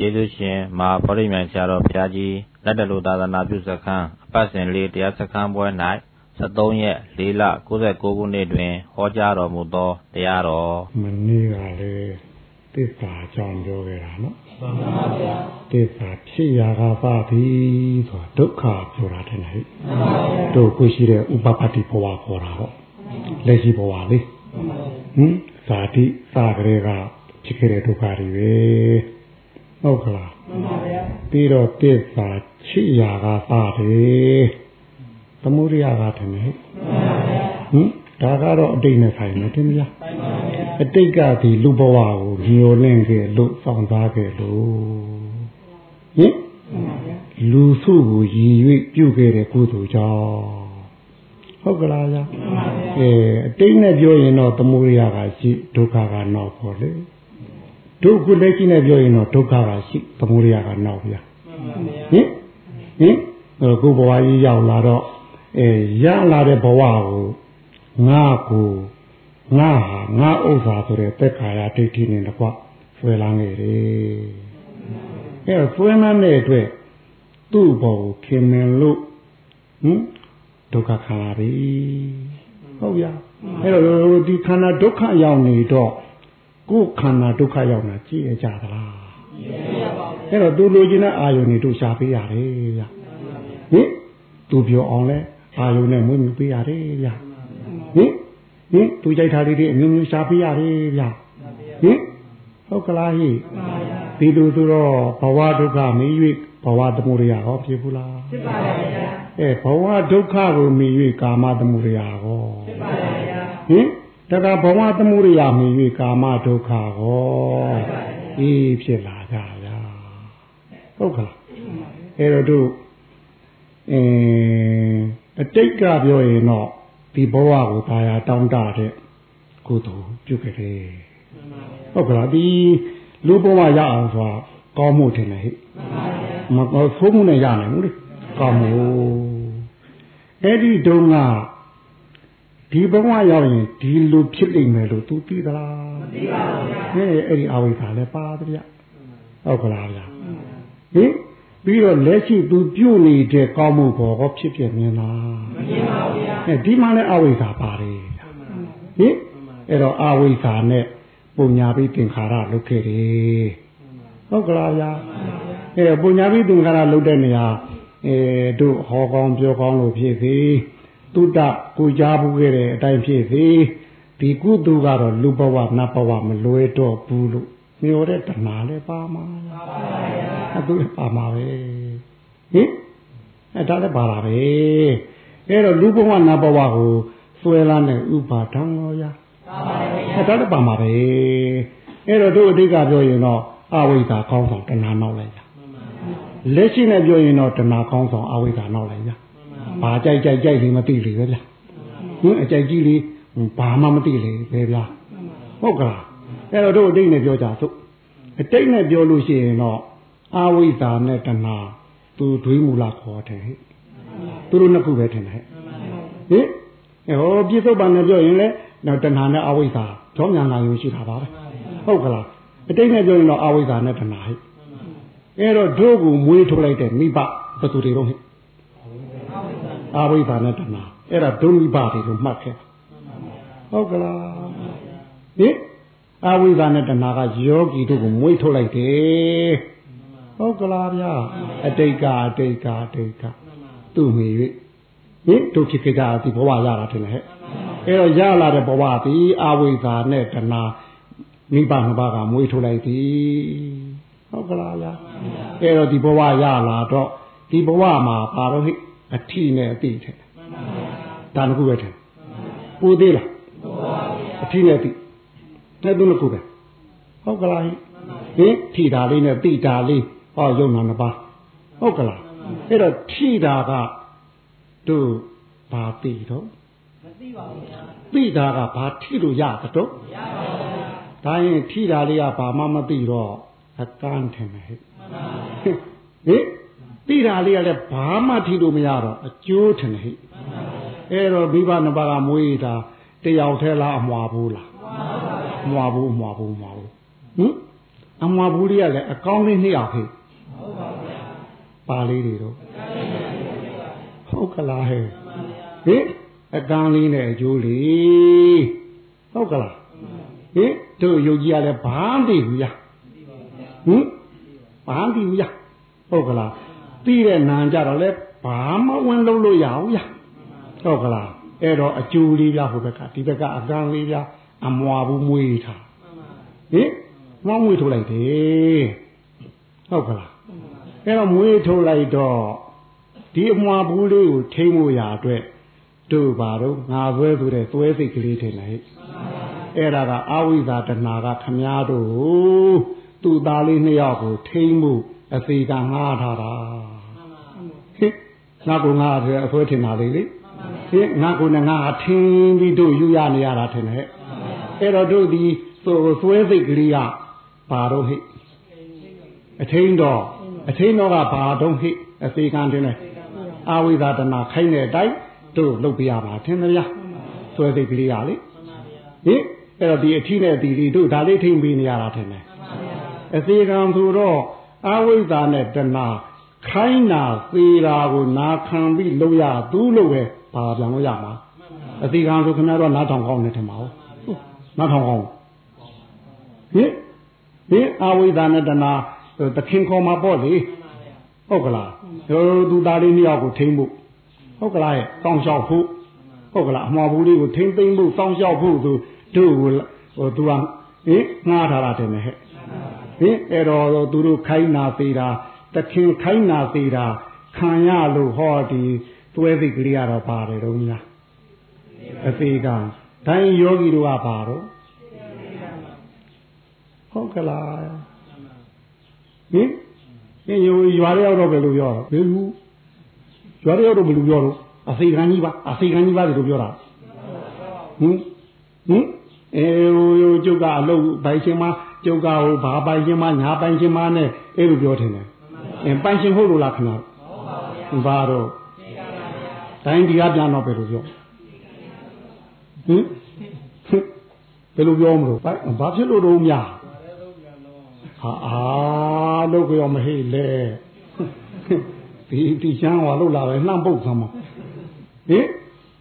ကျေးဇူးရှင်မဟာဗောဓိမြိုင်ဆရာတော်ဘုရားကြီးလက်တလူသာသနာပြုစခန်းအပတ်စဉ်လေးတရားစခန်းပွဲ၌73ရက်4လ69ခုနှစ်တွင်ဟောကြားတော်မူသောတရားတော်မနေ့ကလည်းသစ္စာကြောင့်ပြောခဲ့တာနော်မှန်ပါဗျာသစ္စာဖြစ်ရာကပါပြီဆိုတာဒုက္ခပြောတာတဲ့ဟဲ့မှန်ပါဗျာတို့ကိုရှိတဲ့ဥပပတ္တိဘဝခေါ်တာဟောလက်ရှိဘဝလေးဟင်ဇာတိစကလေးကဖြစ်ခဲ့တဲ့ဒုက္ခတွေပဲ ဟုတ်ကလားမှန်ပါဗျာပြီးတော့တစ္ဆာချစ်ရာကပါတယ်သမုဒိယကတည်းကမှန်ပါဗျာဟင်ဒါကတော့အတိတ်နဲ့ဆိုင်တယ်တင်မလားမှန်ပါဗျာအတိတ်ကဒီလူဘဝကိုညှို့လင့်ခဲ့လို့စောင့်စားခဲ့လို့ဟင်လူစုကိုရည်၍ပြုခဲ့တဲ့ကုသိုလ်ကြောင့်ဟုတ်ကလားဗျာအဲအတိတ်နဲ့ပြောရင်တော့သမုဒိယကရှိဒုက္ခကနောက်ပေါ်လေ ဒုက္ခလက်ရှိနဲ့ပြောရင်တော့ဒုက္ခကရှိသမုဒိယကနောက်ဗျာဟင်ဟင်ကိုဘဝကြီးရောက်လာတော့အဲရလာတဲ့ဘဝကိုငါကိုငါဟာငါဥစ္စာဆိုတဲ့သက်ခါရဒိဋ္ဌိနဲ့တကွဆွဲလာနေတယ်အဲဆွဲလန်းတဲ့အတွက်သူ့ဘောကိုခင်မင်လို့ဟင်ဒုက္ခခံရပြီဟုတ်ဗျာအဲ့တော့ဒီခန္ဓာဒုက္ခရောက်နေတော့ ကိုယ်ခန္ဓာဒုက္ခရောက်တာကြည့်ရကြသလားအဲ့တော့သူလိုချင်တဲ့အာယုန်တွေတို့ရှားပေးရတယ်ဗျဟင်သူပြောအောင်လဲအာယုန်နဲ့မွေးမြူပေးရတယ်ဗျဟင်ဟင်သူကြိုက်တာလေးတွေအမျိုးမျိုးရှားပေးရတယ်ဗျဟင်ဟုတ်ကလားဟိဒီလိုဆိုတော့ဘဝဒုက္ခမီး၍ဘဝသမုဒယဟောဖြစ်ဘူးလားဖြစ်ပါပါဗျာအဲဘဝဒုက္ခကိုမြည်၍ကာမသမုဒယဟောဖြစ်ပါပါဗျာဟင် တကဘဝသမုဒယမြည်၍ကာမဒုက္ခဟောအေးဖြစ်လာကြဗျာဟုတ်ကလားအဲတော့တို့အင်းအတိတ်ကပြောရင်တော့ဒီဘဝကိုตายာတောင်းတတဲ့ကုသိုလ်ပြုခဲ့တယ်ဟုတ်ကလားဒီလူဘဝရအောင်ဆိုတာကောင်းမှုထင်တယ်ဟဲ့မကောဆိုးမှုနဲ့ရနိုင်ဘူးလေကောင်းမှုအဲ့ဒီတုန်းက ဒီဘဝရောက်ရင်ဒီလိုဖြစ်နေမယ်လို့ तू သိသလားမသိပါဘူးဗျာဟဲ့အဲ့ဒီအဝိဇ္ဇာလည်းပါတယ်ဗျဟုတ်ကလားဗျာဟင်ပြီးတော့လက်ရှိ तू ပြုတ်နေတဲ့ကောင်းမှုဘောဟောဖြစ်ပြမြင်လားမမြင်ပါဘူးဗျာအဲဒီမှာလည်းအဝိဇ္ဇာပါတယ်ဟင်အဲ့တော့အဝိဇ္ဇာနဲ့ပုံညာပြီးသင်္ခါရလုပ်ခဲ့တယ်ဟုတ်ကလားဗျာအဲပုံညာပြီးသင်္ခါရလုပ်တဲ့နေရာအဲတို့ဟောကောင်းပြောကောင်းလို့ဖြစ်စေ တုတ္တကိုကြားဘူးခဲ့တဲ့အတိုင်းဖြစ်စေဒီကုသိုလ်ကတော့လူဘဝနတ်ဘဝမလွဲတော့ဘူးလို့မျောတဲ့တဏှာလည်းပါမှာပါပါဗျာအဲသူပါမှာပဲဟင်အဲဒါလည်းပါလာပဲအဲတော့လူဘဝနတ်ဘဝကိုဆွဲလာတဲ့ဥပါဒံရောရပါပါဗျာအဲဒါလည်းပါမှာပဲအဲတော့တို့အတိတ်ကပြောရင်တော့အဝိဇ္ဇာကောင်းဆောင်တဏှာနောက်လိုက်ရလက်ရှိနဲ့ပြောရင်တော့တဏှာကောင်းဆောင်အဝိဇ္ဇာနောက်လိုက်ရ ဘာကြိုက်ကြိုက်ကြိုက်လေးမသိလေပဲဗျာဟင်အကြိုက်ကြီးလေးဘာမှမသိလေပဲဗျာဟုတ်ကလားအဲ့တော့တို့အတိတ်နဲ့ပြောကြစို့အတိတ်နဲ့ပြောလို့ရှိရင်တော့အဝိဇ္ဇာနဲ့တဏှာသူဒွေးမူလာခေါ်တယ်ဟဲ့သူတို့နှစ်ခုပဲထင်တယ်ဟဲ့ဟင်ဟောပြစ္ဆုတ်ပန်နဲ့ပြောရင်လေတော့တဏှာနဲ့အဝိဇ္ဇာကြောင်းမြန်လာရုံရှိတာပါပဲဟုတ်ကလားအတိတ်နဲ့ပြောရင်တော့အဝိဇ္ဇာနဲ့တဏှာဟဲ့အဲ့တော့တို့ကိုမွေးထုတ်လိုက်တဲ့မိဘဘယ်သူတွေတော့ဟဲ့ အဝိဇ္ဇာနဲ့တဏှာအဲ့ဒါဒုမိဘတွေလို့မှတ်ခဲ့ဟုတ်ကလားဟင်အဝိဇ္ဇာနဲ့တဏှာကယောဂီတို့ကိုမွေးထုတ်လိုက်တယ်ဟုတ်ကလားဗျာအတိတ်ကအတိတ်ကအတိတ်ကသူ့မိ၍ဟင်တို့ဖြစ်ကြဒီဘဝရတာထင်တယ်ဟဲ့အဲ့တော့ရလာတဲ့ဘဝသည်အဝိဇ္ဇာနဲ့တဏှာမိဘနှစ်ပါးကမွေးထုတ်လိုက်သည်ဟုတ်ကလားဗျာအဲ့တော့ဒီဘဝရလာတော့ဒီဘဝမှာပါတော့ဟိ အထီနဲ့အတိထဲဒါတခုပဲထဲပူသေးလားအထီနဲ့အတိတဲ့သူနှစ်ခုပဲဟုတ်ကလားဟင်ထီတာလေးနဲ့တိတာလေးဟောယုံနာနှစ်ပါးဟုတ်ကလားအဲ့တော့ထီတာကတို့ဘာတိတော့မသိပါဘူးဗျာသိတာကဘာထိလို့ရတော့မရပါဘူးဗျာဒါရင်ထိတာလေးကဘာမှမသိတော့အကန်းထင်တယ်ဟဲ့ဟင် သိတာလေးကလည်းဘာမှထိလို့မရတော့အကျိုးထင်တယ်ဟဲ့အဲ့တော့မိဘနှစ်ပါးကမွေးတာတယောက်ထဲလားအမွာဘူးလားမွာဘူးမွာဘူးမွာဘူးဟင်အမွာဘူးလေးကလည်းအကောင်းလေးနှစ်ယောက်ဟဲ့ပါလေးတွေတော့ဟုတ်ကလားဟဲ့ဟင်အကန်းလေးနဲ့အကျိုးလေးဟုတ်ကလားဟင်တို့ယုတ်ကြီးကလည်းဘာမှမသိဘူးရဟင်ဘာမှမသိဘူးရဟုတ်ကလား သိတဲ့နာကြတော့လဲဘာမှဝင်လို့လို့ရအောင်ရဟုတ်ကလားအဲ့တော့အကျိုးလေးပြဟိုဘက်ကဒီဘက်ကအကန်းလေးပြအမွာဘူးမွေးထားဟင်မောင်းမွေးထုတ်လိုက်တယ်ဟုတ်ကလားအဲ့တော့မွေးထုတ်လိုက်တော့ဒီအမွာဘူးလေးကိုထိမ့်ဖို့ရာအတွက်တို့ပါတော့ငါဆွဲဆိုတဲ့သွဲစိတ်ကလေးထင်လိုက်အဲ့ဒါကအာဝိဇာတဏကခမားတို့သူ့သားလေးနှစ်ယောက်ကိုထိမ့်မှု အသေးကငှားထားတာဟင်ငါကငါအဆွဲထင်တာလေးလေဟင်ငါကငါထင်းပြီးတို့ယူရနေရတာထင်တယ်အဲ့တော့တို့ဒီဆိုသွဲစိတ်ကလေးကဘာတော့ဟိအထင်းတော့အထင်းတော့ကဘာတော့ဟိအသေးကံတင်တယ်အာဝိဇာတနာခိုင်းတဲ့အတိုင်းတို့လုပ်ပြရပါထင်မလားသွဲစိတ်ကလေးကလေဟင်အဲ့တော့ဒီအထီးနဲ့ဒီလီတို့ဒါလေးထိမ့်ပေးနေရတာထင်တယ်အသေးကံဆိုတော့ အာဝိဇ္ဇာနဲ့တဏှာခိုင်းနာသေးတာကိုနာခံပြီးလုပ်ရသူလို့ပဲပါပြန်လို့ရမှာအသေးကံဆိုခင်ဗျားတို့နားထောင်ကောင်းနေတယ်မှာဟုတ်နားထောင်ကောင်းဟင်ဟင်အာဝိဇ္ဇာနဲ့တဏှာတခင်ခေါ်မှာပေါ့လေဟုတ်ကလားတို့သူသားလေးနှစ်ယောက်ကိုထိမ့်ဖို့ဟုတ်ကလားရဲ့တောင်းလျှောက်ဖို့ဟုတ်ကလားအမှားဘူးလေးကိုထိမ့်သိမ့်ဖို့တောင်းလျှောက်ဖို့သူတို့ဟိုသူကဟင်ငှားထားတာတယ်နဲ့ဟဲ့ ဟင်အဲ့တော့သူတို့ခိုင်းနာသေးတာတခင်ခိုင်းနာသေးတာခံရလို့ဟောဒီသွဲစိတ်ကလေးကတော့ပါတယ်တော့များအသေးကဒိုင်းယောဂီတို့ကပါတော့ဟုတ်ကလားဟင်ဟင်ရွာရောက်တော့ဘယ်လိုပြောတော့ဘယ်လိုရွာရောက်တော့ဘယ်လိုပြောတော့အစိခံကြီးပါအစိခံကြီးပါလို့ပြောတာဟင်ဟင်အဲဟိုကျုပ်ကအလုပ်ပိုင်ရှင်မ ကျုပ်ကဟိုဘာပိုင်ရှင်မညာပိုင်ရှင်မနဲ့အဲ့လိုပြောတယ်အင်းပိုင်ရှင်ဟုတ်လို့လားခဏဘာတော့တိုင်းဒီကပြန်တော့ပဲလို့ပြောဟင်ဘယ်လိုပြောမလို့ဘာဖြစ်လို့တော့များဟာအာလို့ကြောမဟိလေဒီဒီချမ်းဟောလို့လာပဲနှမ်းပုတ်သမ်းမဟင်ဟင်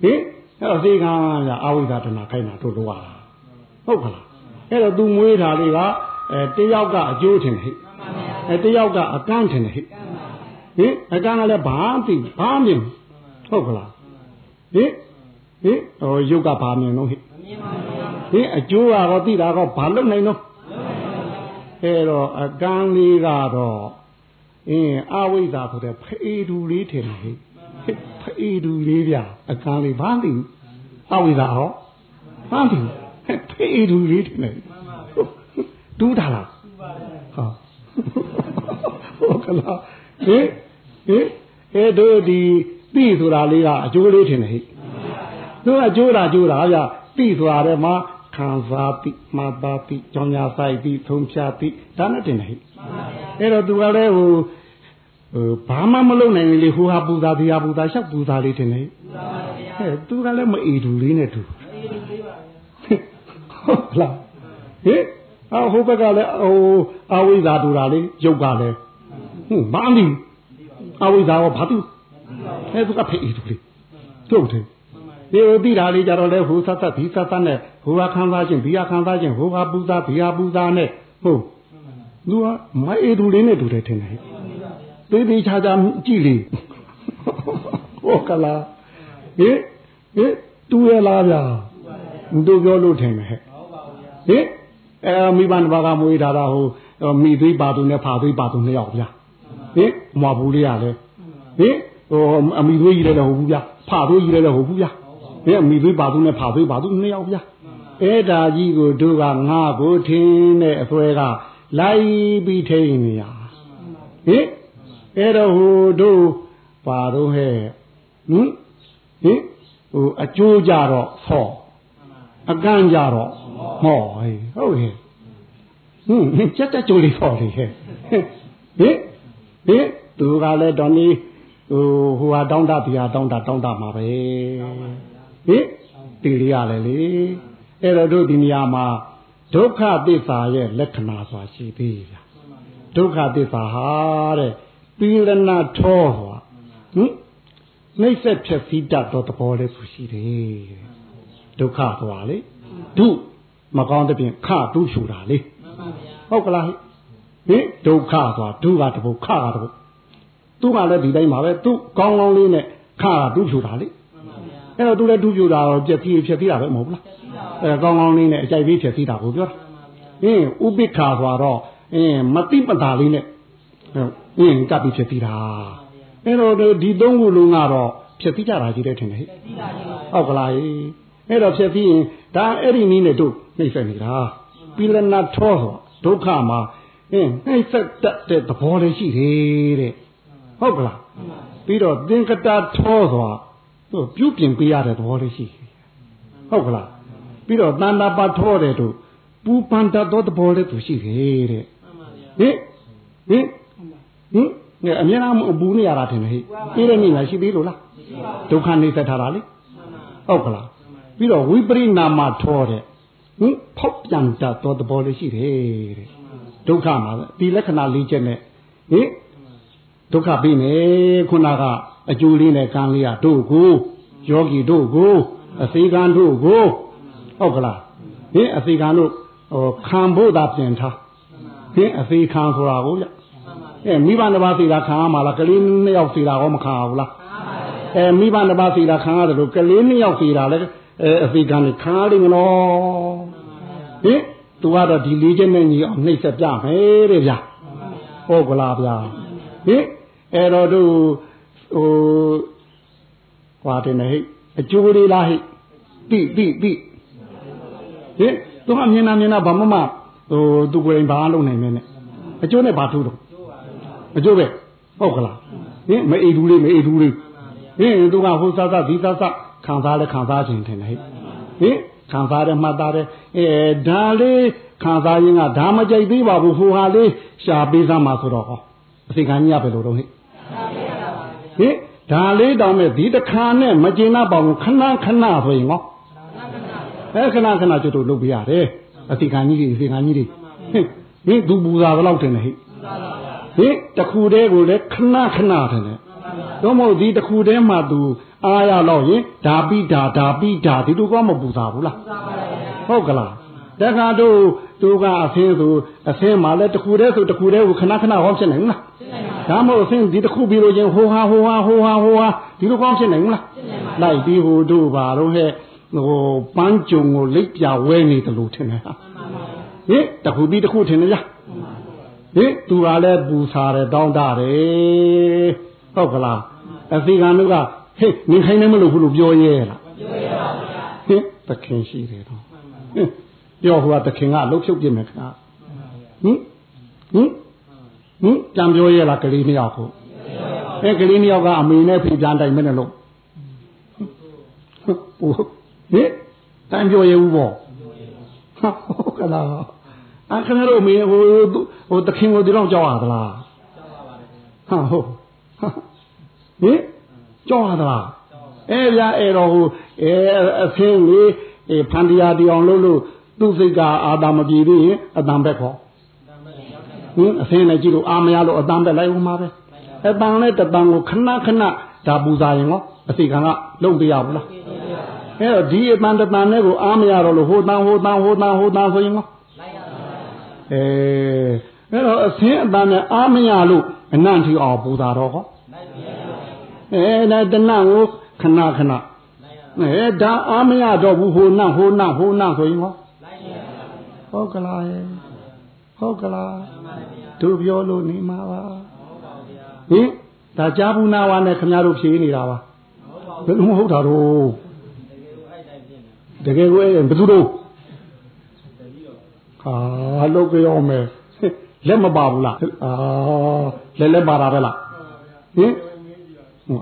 အဲ့တော့ဒီကံကအာဝိဒတနာခိုင်းတာတို့လို့ရတာဟုတ်ကလား အဲ့တော့ तू မွေးတာလေးကအဲတယောက်ကအကျိုးထင်ဟိအဲတယောက်ကအကန့်ထင်ဟိဟင်အကန့်ကလည်းဘာမှသိဘာမှမြင်ဟုတ်ကလားဟင်ဟင်ဟိုယုတ်ကဘာမြင်တော့ဟိဟင်အကျိုးကတော့သိတာတော့ဘာလုပ်နိုင်တော့အဲ့တော့အကန့်လေးကတော့အင်းအဝိဇ္ဇာဆိုတဲ့ဖေးတူလေးထင်တယ်ဟိဖေးတူလေးဗျအကန့်လေးဘာသိအဝိဇ္ဇာဟောဘာသိ ဖေးတူလေးထင်တယ်တူးတာလားဟာဟုတ်ကလားဟင်ဟင်အဲ့တို့ဒီတိဆိုတာလေးကအကျိုးလေးထင်တယ်ဟိတို့အကျိုးတာကျိုးတာဗျတိဆိုတာတဲ့မှာခံစားတိမှတ်သားတိကြောင်းညာဆိုင်တိထုံဖြာတိဒါနဲ့တင်တယ်ဟိအဲ့တော့သူကလည်းဟိုဟိုဘာမှမလုပ်နိုင်လေဟိုဟာပူဇာဒီဟာပူဇာရှောက်ပူဇာလေးတင်တယ်ဟဲ့သူကလည်းမအီတူလေးနဲ့တူ ဟုတ်လားဟင်အဟိုဘက်ကလည်းဟိုအဝိဇ္ဇာတူတာလေရုပ်ကလည်းဟင်ဘာမီအဝိဇ္ဇာရောဘာတူအဲသူကဖေးတူလေကျုပ်တယ်ဒီဟိုတိတာလေးကြတော့လေဟိုသတ်သတ်ဒီသတ်သတ်နဲ့ဟိုဟာခံစားခြင်းဒီဟာခံစားခြင်းဟိုဟာပူဇာဒီဟာပူဇာနဲ့ဟုတ်သူကမအေတူလေးနဲ့တူတယ်ထင်တယ်သေးသေးချာချာကြည့်လေဟုတ်ကလားဟင်ဟင်တူရလားဗျာတို့ပြောလို့ထင်တယ်ဟဲ့ ဟင်အဲမိဘတစ်ပါးကမွေးထားတာဟိုမိသွေးပါသူနဲ့ဖာသွေးပါသူနှစ်ယောက်ဗျာဟင်မွာဘူးလေးရလဲဟင်ဟိုအမိသွေးကြီးလည်းဟုတ်ဘူးဗျာဖာသွေးကြီးလည်းဟုတ်ဘူးဗျာဟင်အမိသွေးပါသူနဲ့ဖာသွေးပါသူနှစ်ယောက်ဗျာအဲ့ဒါကြီးကိုတို့ကငါကိုထင်းတဲ့အစွဲကလိုက်ပြီးထိန်နေရဟင်အဲ့တော့ဟိုတို့ပါတော့ဟဲ့ဟင်ဟင်ဟိုအကျိုးကြတော့ဆော့အကန့်ကြတော့ ဟောဟုတ်ဟဲ့ဟင်းကြက်တက်ကြိုးလေးဆော့လေဟဲ့ဟင်ဟင်သူကလည်းတော်နေဟိုဟိုဟာတောင်းတဒီဟာတောင်းတတောင်းတမှာပဲဟင်တီလေးရလေလေအဲ့တော့တို့ဒီနေရာမှာဟဒုက္ခသစ္စာရဲ့လက္ခဏာဆိုတာရှိသေးဗျာဒုက္ခသစ္စာဟာတဲ့ပီလနာထောဆိုတာဟင်နှိမ့်ဆက်ဖြစ်စည်းတတ်သောသဘောလေးဆိုရှိတယ်ဒုက္ခဆိုတာလေဒု မကောင်းတဲ့ပြင်ခဒုရှူတာလေဟုတ်ကလားဟင်ဒုက္ခဆိုတာဒုကတပုတ်ခကတပုတ်သူကလည်းဒီတိုင်းပါပဲသူကောင်းကောင်းလေးနဲ့ခကဒုရှူတာလေအဲ့တော့သူလည်းဒုရှူတာတော့ပြက်ပြီးဖြစ်ပြီးတာပဲမဟုတ်လားအဲကောင်းကောင်းလေးနဲ့အကြိုက်ပြီးဖြစ်ပြီးတာကိုပြောတာအင်းဥပိ္ပခါဆိုတော့အင်းမတိပတာလေးနဲ့အင်းကပ်ပြီးဖြစ်ပြီးတာအဲ့တော့ဒီသုံးခုလုံးကတော့ဖြစ်ပြီးကြတာကြီးတဲ့ထင်တယ်ဟဲ့ဟုတ်ကလား အဲ့တော့ဖြစ်ပြီးရင်ဒါအဲ့ဒီနည်းနဲ့တို့နှိမ့်ဆက်နေတာပိလနာထောဆိုဒုက္ခမှာအင်းနှိမ့်ဆက်တတ်တဲ့သဘောလေးရှိတယ်တဲ့ဟုတ်ကလားပြီးတော့သင်္ကတာထောဆိုတာသူပြုပြင်ပေးရတဲ့သဘောလေးရှိဟုတ်ကလားပြီးတော့တဏ္ဍပါထောတယ်တို့ပူပန်တတ်သောသဘောလေးသူရှိတယ်တဲ့ဟင်ဟင်ဟင်ငါအများအားမပူနေရတာထင်တယ်ဟဲ့ပြီးတဲ့နေ့မှာရှိသေးလို့လားဒုက္ခနေသက်ထားတာလေဟုတ်ကလား ပြီးတော့ဝိပရိနာမထောတဲ့ဟင်ဖောက်ပြန်တတ်သောသဘောလေးရှိတယ်တဲ့ဒုက္ခမှာဒီလက္ခဏာ၄ချက်နဲ့ဟင်ဒုက္ခပြီးမယ်ခုနကအကျိုးလေးနဲ့ကံလေးကတို့ကိုယောဂီတို့ကိုအစေကံတို့ကိုဟုတ်ကလားဟင်အစေကံတို့ဟိုခံဖို့သာပြင်ထားဟင်အစေခံဆိုတာကိုဗျအဲမိဘနှစ်ပါးစီတာခံရမှာလားကလေးနှစ်ယောက်စီတာကောမခံရဘူးလားအဲမိဘနှစ်ပါးစီတာခံရတယ်လို့ကလေးနှစ်ယောက်စီတာလည်း အဲအစေကံနဲ့ခံရလိမ့်မလို့ဟင်သူကတော့ဒီလေးချက်နဲ့ညီအောင်နှိမ့်ဆက်ပြမယ်တဲ့ဗျာဟုတ်ကလားဗျာဟင်အဲ့တော့တို့ဟိုဟွာတယ်နဲ့ဟိအကျိုးလေးလားဟိတိတိတိဟင်သူကမြင်နာမြင်နာဘာမှမဟိုသူကိုယ်တိုင်ဘာလုပ်နိုင်မလဲနဲ့အကျိုးနဲ့ဘာထိုးတော့အကျိုးပဲဟုတ်ကလားဟင်မအိတူလေးမအိတူလေးဟင်သူကဟိုစားစားဒီစားစား ခံစားလဲခံစားခြင်းထင်တယ်ဟဲ့ဟင်ခံစားတယ်မှတ်သားတယ်အဲဒါလေးခံစားရင်ကဒါမကြိုက်သေးပါဘူးဟိုဟာလေးရှာပေးစမ်းမှာဆိုတော့ဟောအစိခံကြီးရပဲလို့တော့ဟဲ့ဟင်ဒါလေးတောင်မဲ့ဒီတခါနဲ့မကျင်နာပါဘူးခဏခဏဆိုရင်ဟောအဲခဏခဏကျွတ်တို့လုပ်ပြရတယ်အစိခံကြီးတွေအစိခံကြီးတွေဟင်ဟင်သူပူဇာဘယ်လောက်တင်လဲဟဲ့ဟင်တခုတည်းကိုလည်းခဏခဏတယ်လေတော့မဟုတ်ဒီတခုတည်းမှသူ အားရတော့ရင်ဓာပိဓာဓာပိဓာဒီလိုကမပူဇာဘူးလားဟုတ်ကလားတခါတို့သူကအဖင်းဆိုအဖင်းမှာလည်းတခုတည်းဆိုတခုတည်းကိုခဏခဏဟောဖြစ်နိုင်မလားဒါမဟုတ်အဖင်းဒီတခုပြီးလို့ချင်းဟိုဟာဟိုဟာဟိုဟာဟိုဟာဒီလိုကောင်းဖြစ်နိုင်မလားလိုက်ပြီးဟိုတို့ပါတော့ဟဲ့ဟိုပန်းကြုံကိုလိပ်ပြဝဲနေတယ်လို့ထင်တယ်ဟာဟင်တခုပြီးတခုထင်နေကြဟင်သူကလည်းပူစားတယ်တောင်းတတယ်ဟုတ်ကလားအစီကံတို့က ဟေးနေခိုင်းနေမလို့ဘူးလို့ပြောရဲလားပြောရဲပါဗျာဟင်တခင်ရှိတယ်တော့ဟင်ပြောဟိုကတခင်ကလှုပ်ဖြုတ်ပြမယ်ခါဟင်ဟင်ဟင်ကြံပြောရဲလားကလေးနှစ်ယောက်ကိုအဲကလေးနှစ်ယောက်ကအမေနဲ့ဖေပြန်တိုင်မနဲ့လို့ဟိုဟင်တန်ပြောရဲဘူးပေါ့ဟုတ်ကလားအခဏတော့မေဟိုဟိုတခင်ကိုဒီတော့ကြောက်ရသလားဟာဟုတ်ဟင် ကြောက်ရသလားအဲဗျာအဲ့တော့ဟိုအဲအဖင်းလေးအဲဖန်တရားတီအောင်လုပ်လို့သူ့စိတ်ကအာသာမပြေသေးရင်အတန်ဘက်ခေါ်ဟင်အဖင်းနဲ့ကြည့်လို့အာမရလို့အတန်ဘက်လိုက်ဦးမှာပဲအတန်နဲ့တတန်ကိုခဏခဏဒါပူဇာရင်ရောအစိခံကလုံပြရဘူးလားအဲ့တော့ဒီအတန်တတန်နဲ့ကိုအာမရတော့လို့ဟိုတန်ဟိုတန်ဟိုတန်ဟိုတန်ဆိုရင်ရောအဲအဲ့တော့အဖင်းအတန်နဲ့အာမရလို့အနံ့ထီအောင်ပူဇာတော့ဟော အဲဒါတဏကိုခဏခဏအဲဒါအာမရတော့ဘူးဟိုနဟိုနဟိုနဆိုရင်ဟောဟုတ်ကလားဟုတ်ကလားတို့ပြောလို့နေမှာပါဟင်ဒါကြားဘူးနာဝါနဲ့ခင်ဗျားတို့ဖြေနေတာပါဘယ်လိုမဟုတ်တာတော့တကယ်ကိုအဲ့ဘယ်သူတို့ဟာလောက်ကြောမယ်လက်မပါဘူးလားအာလက်လက်ပါတာပဲလားဟင်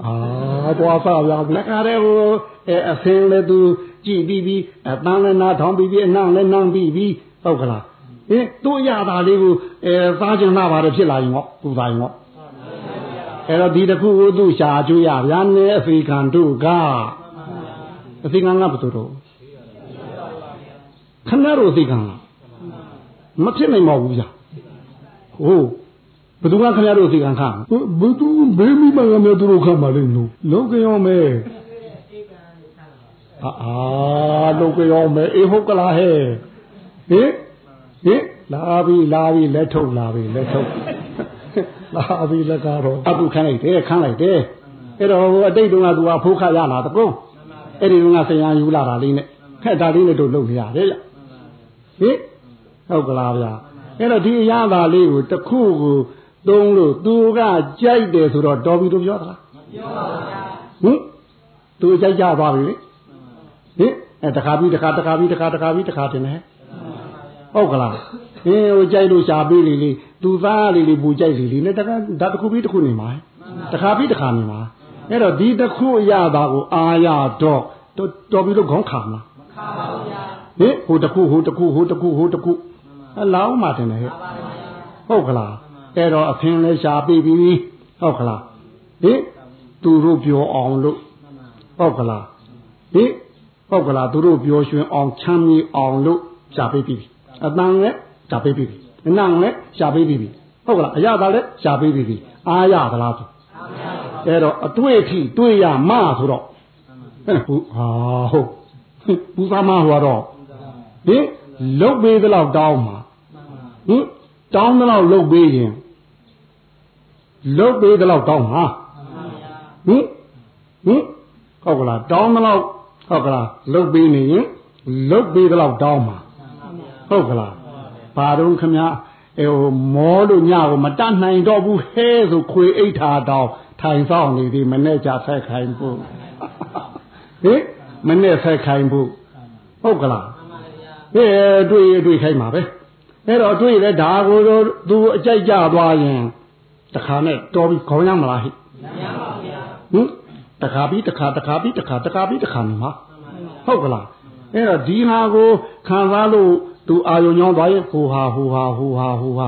အာတော့ဆရာလက်ကားတဲ့ဟိုအဲအစင်းလည်းသူကြည်ပြီးပြီးအတန်းလည်းနားထောင်ပြီးပြီးအနံ့လည်းနံပြီးပြီးဟုတ်ကလားဟင်သူ့ရတာလေးကိုအဲသားကျင်လာပါတယ်ဖြစ်လာရင်ဟောသူသားရင်ဟောအဲ့တော့ဒီတစ်ခုကိုသူ့ရှာကျွရဗျာနဲ့အဖေခံတို့ကအဖေခံကဘယ်သူတို့ခဏတို့အဖေခံလားဟမဖြစ်နိုင်ပါဘူးဗျာဟုတ် ဘယ်သူကခင်ဗျားတို့စီကံခါဘယ်သူဘေးမိမကများသူတို့ခါပါလိမ့်လို့လုံးကြောမဲအာအာလုံးကြောမဲအေးဟုတ်ကလားဟဲ့ဟင်ဟင်လာပြီလာပြီလက်ထုတ်လာပြီလက်ထုတ်လာပြီလက်ကတော့အပုခန်းလိုက်တယ်ခန်းလိုက်တယ်အဲ့တော့အတိတ်တုန်းကသူကဖိုးခရလာတကုန်းအဲ့ဒီတုန်းကဆရာယူလာတာလေးနဲ့ခက်တာလေးနဲ့တို့လုပ်နေရတယ်ဗျဟင်ဟုတ်ကလားဗျာအဲ့တော့ဒီအရာသာလေးကိုတခုကို သုံးလို့သူကကြိုက်တယ်ဆိုတော့တော်ပြီလို့ပြောသလားမပြောပါဘူးဟင်သူကြိုက်ကြသွားပြီလေဟင်အဲတခါပြီးတခါတခါပြီးတခါတခါပြီးတခါတင်တယ်ဟုတ်ကလားအင်းဟိုကြိုက်လို့ရှာပေးလေလေသူသားလေလေပူကြိုက်လေလေနဲ့တခါဒါတခုပြီးတခုနေမှာတခါပြီးတခါနေမှာအဲ့တော့ဒီတခုအရတာကိုအာရတော့တော်ပြီလို့ခေါင်းခါမှာခါပါဗျာဟင်ဟိုတခုဟိုတခုဟိုတခုဟိုတခုအလောင်းမှတင်တယ်ဟဲ့ဟုတ်ကလား အဲ့တော့အဖင်လဲရှာပြီးပြီဟုတ်ကလားဟင်သူတို့ပြောအောင်လို့ဟုတ်ကလားဟင်ဟုတ်ကလားသူတို့ပြောရွှင်အောင်ချမ်းမြေအောင်လို့ရှာပြီးပြီအတန်လည်းရှာပေးပြီအနံလည်းရှာပေးပြီဟုတ်ကလားအရသာလည်းရှာပေးပြီအားရသလားဆိုအဲ့တော့အတွေ့အထိတွေ့ရမှဆိုတော့ဟဲ့ဘူးဟာဟုတ်ဘူးသားမဟောတော့ဟင်လုတ်ပေးသလောက်တောင်းမှာဟင်တောင်းသလောက်လုတ်ပေးရင် လုတ်ပေးသလောက်တောင်းမှာဟင်ဟင်ဟုတ်ကလားတောင်းသလောက်ဟုတ်ကလားလုတ်ပေးနေရင်လုတ်ပေးသလောက်တောင်းမှာဟုတ်ကလားဘာတော့ခမအဲဟိုမောလို့ညကိုမတတ်နိုင်တော့ဘူးဟဲဆိုခွေအိတ်ထာတောင်းထိုင်ဆောင်နေသည်မနဲ့ကြဆက်ခိုင်းဖို့ဟင်မနဲ့ဆက်ခိုင်းဖို့ဟုတ်ကလားဟဲ့တွေ့ရတွေ့ခိုင်းပါပဲအဲ့တော့တွေ့ရဒါကိုတော့သူအကြိုက်ကြသွားရင် တခါနဲ့တော်ပြီခေါင်းရမလားဟိမရပါဘူးဗျာဟင်တခါပြီးတခါတခါပြီးတခါတခါပြီးတခါနေမှာဟုတ်ကလားအဲ့တော့ဒီဟာကိုခံစားလို့သူအာယုံညောင်းသွားရင်ဟိုဟာဟိုဟာဟိုဟာဟိုဟာ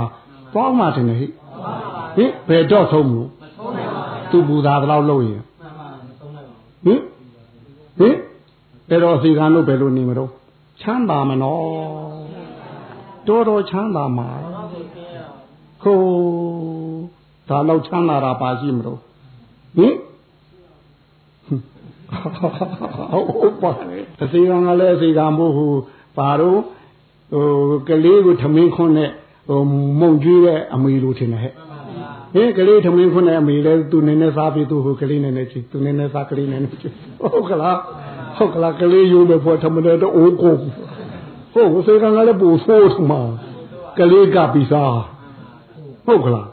ပေါင်းမှတင်တယ်ဟိဟင်ဘယ်တော့ဆုံးမှုသူပူသာတော့လို့ရင်ဟင်ဟင်ဘယ်တော့စီကံလို့ဘယ်လိုနေမလို့ချမ်းသာမနော်တော်တော်ချမ်းသာမှာဟို ဒါတော့ချမ်းသာတာပါရှိမလို့ဟင်ဟုတ်ပါအစီကံကလည်းအစီကံမို့ဟိုပါတော့ဟိုကလေးကိုထမင်းခွန်းနဲ့ဟိုမုံကျွေးတဲ့အမေလိုထင်တယ်ဟဲ့ဟင်ကလေးထမင်းခွန်းနဲ့အမေလဲသူနည်းနည်းစားပြီးသူဟိုကလေးနည်းနည်းကြည့်သူနည်းနည်းစားကလေးနည်းနည်းကြည့်ဟုတ်ကလားဟုတ်ကလားကလေးယူလို့ဖို့ထမတဲ့တော့အိုးကိုဟုတ်စေကံကလည်းပူဆိုးထမကလေးကပြီးစားဟုတ်ကလား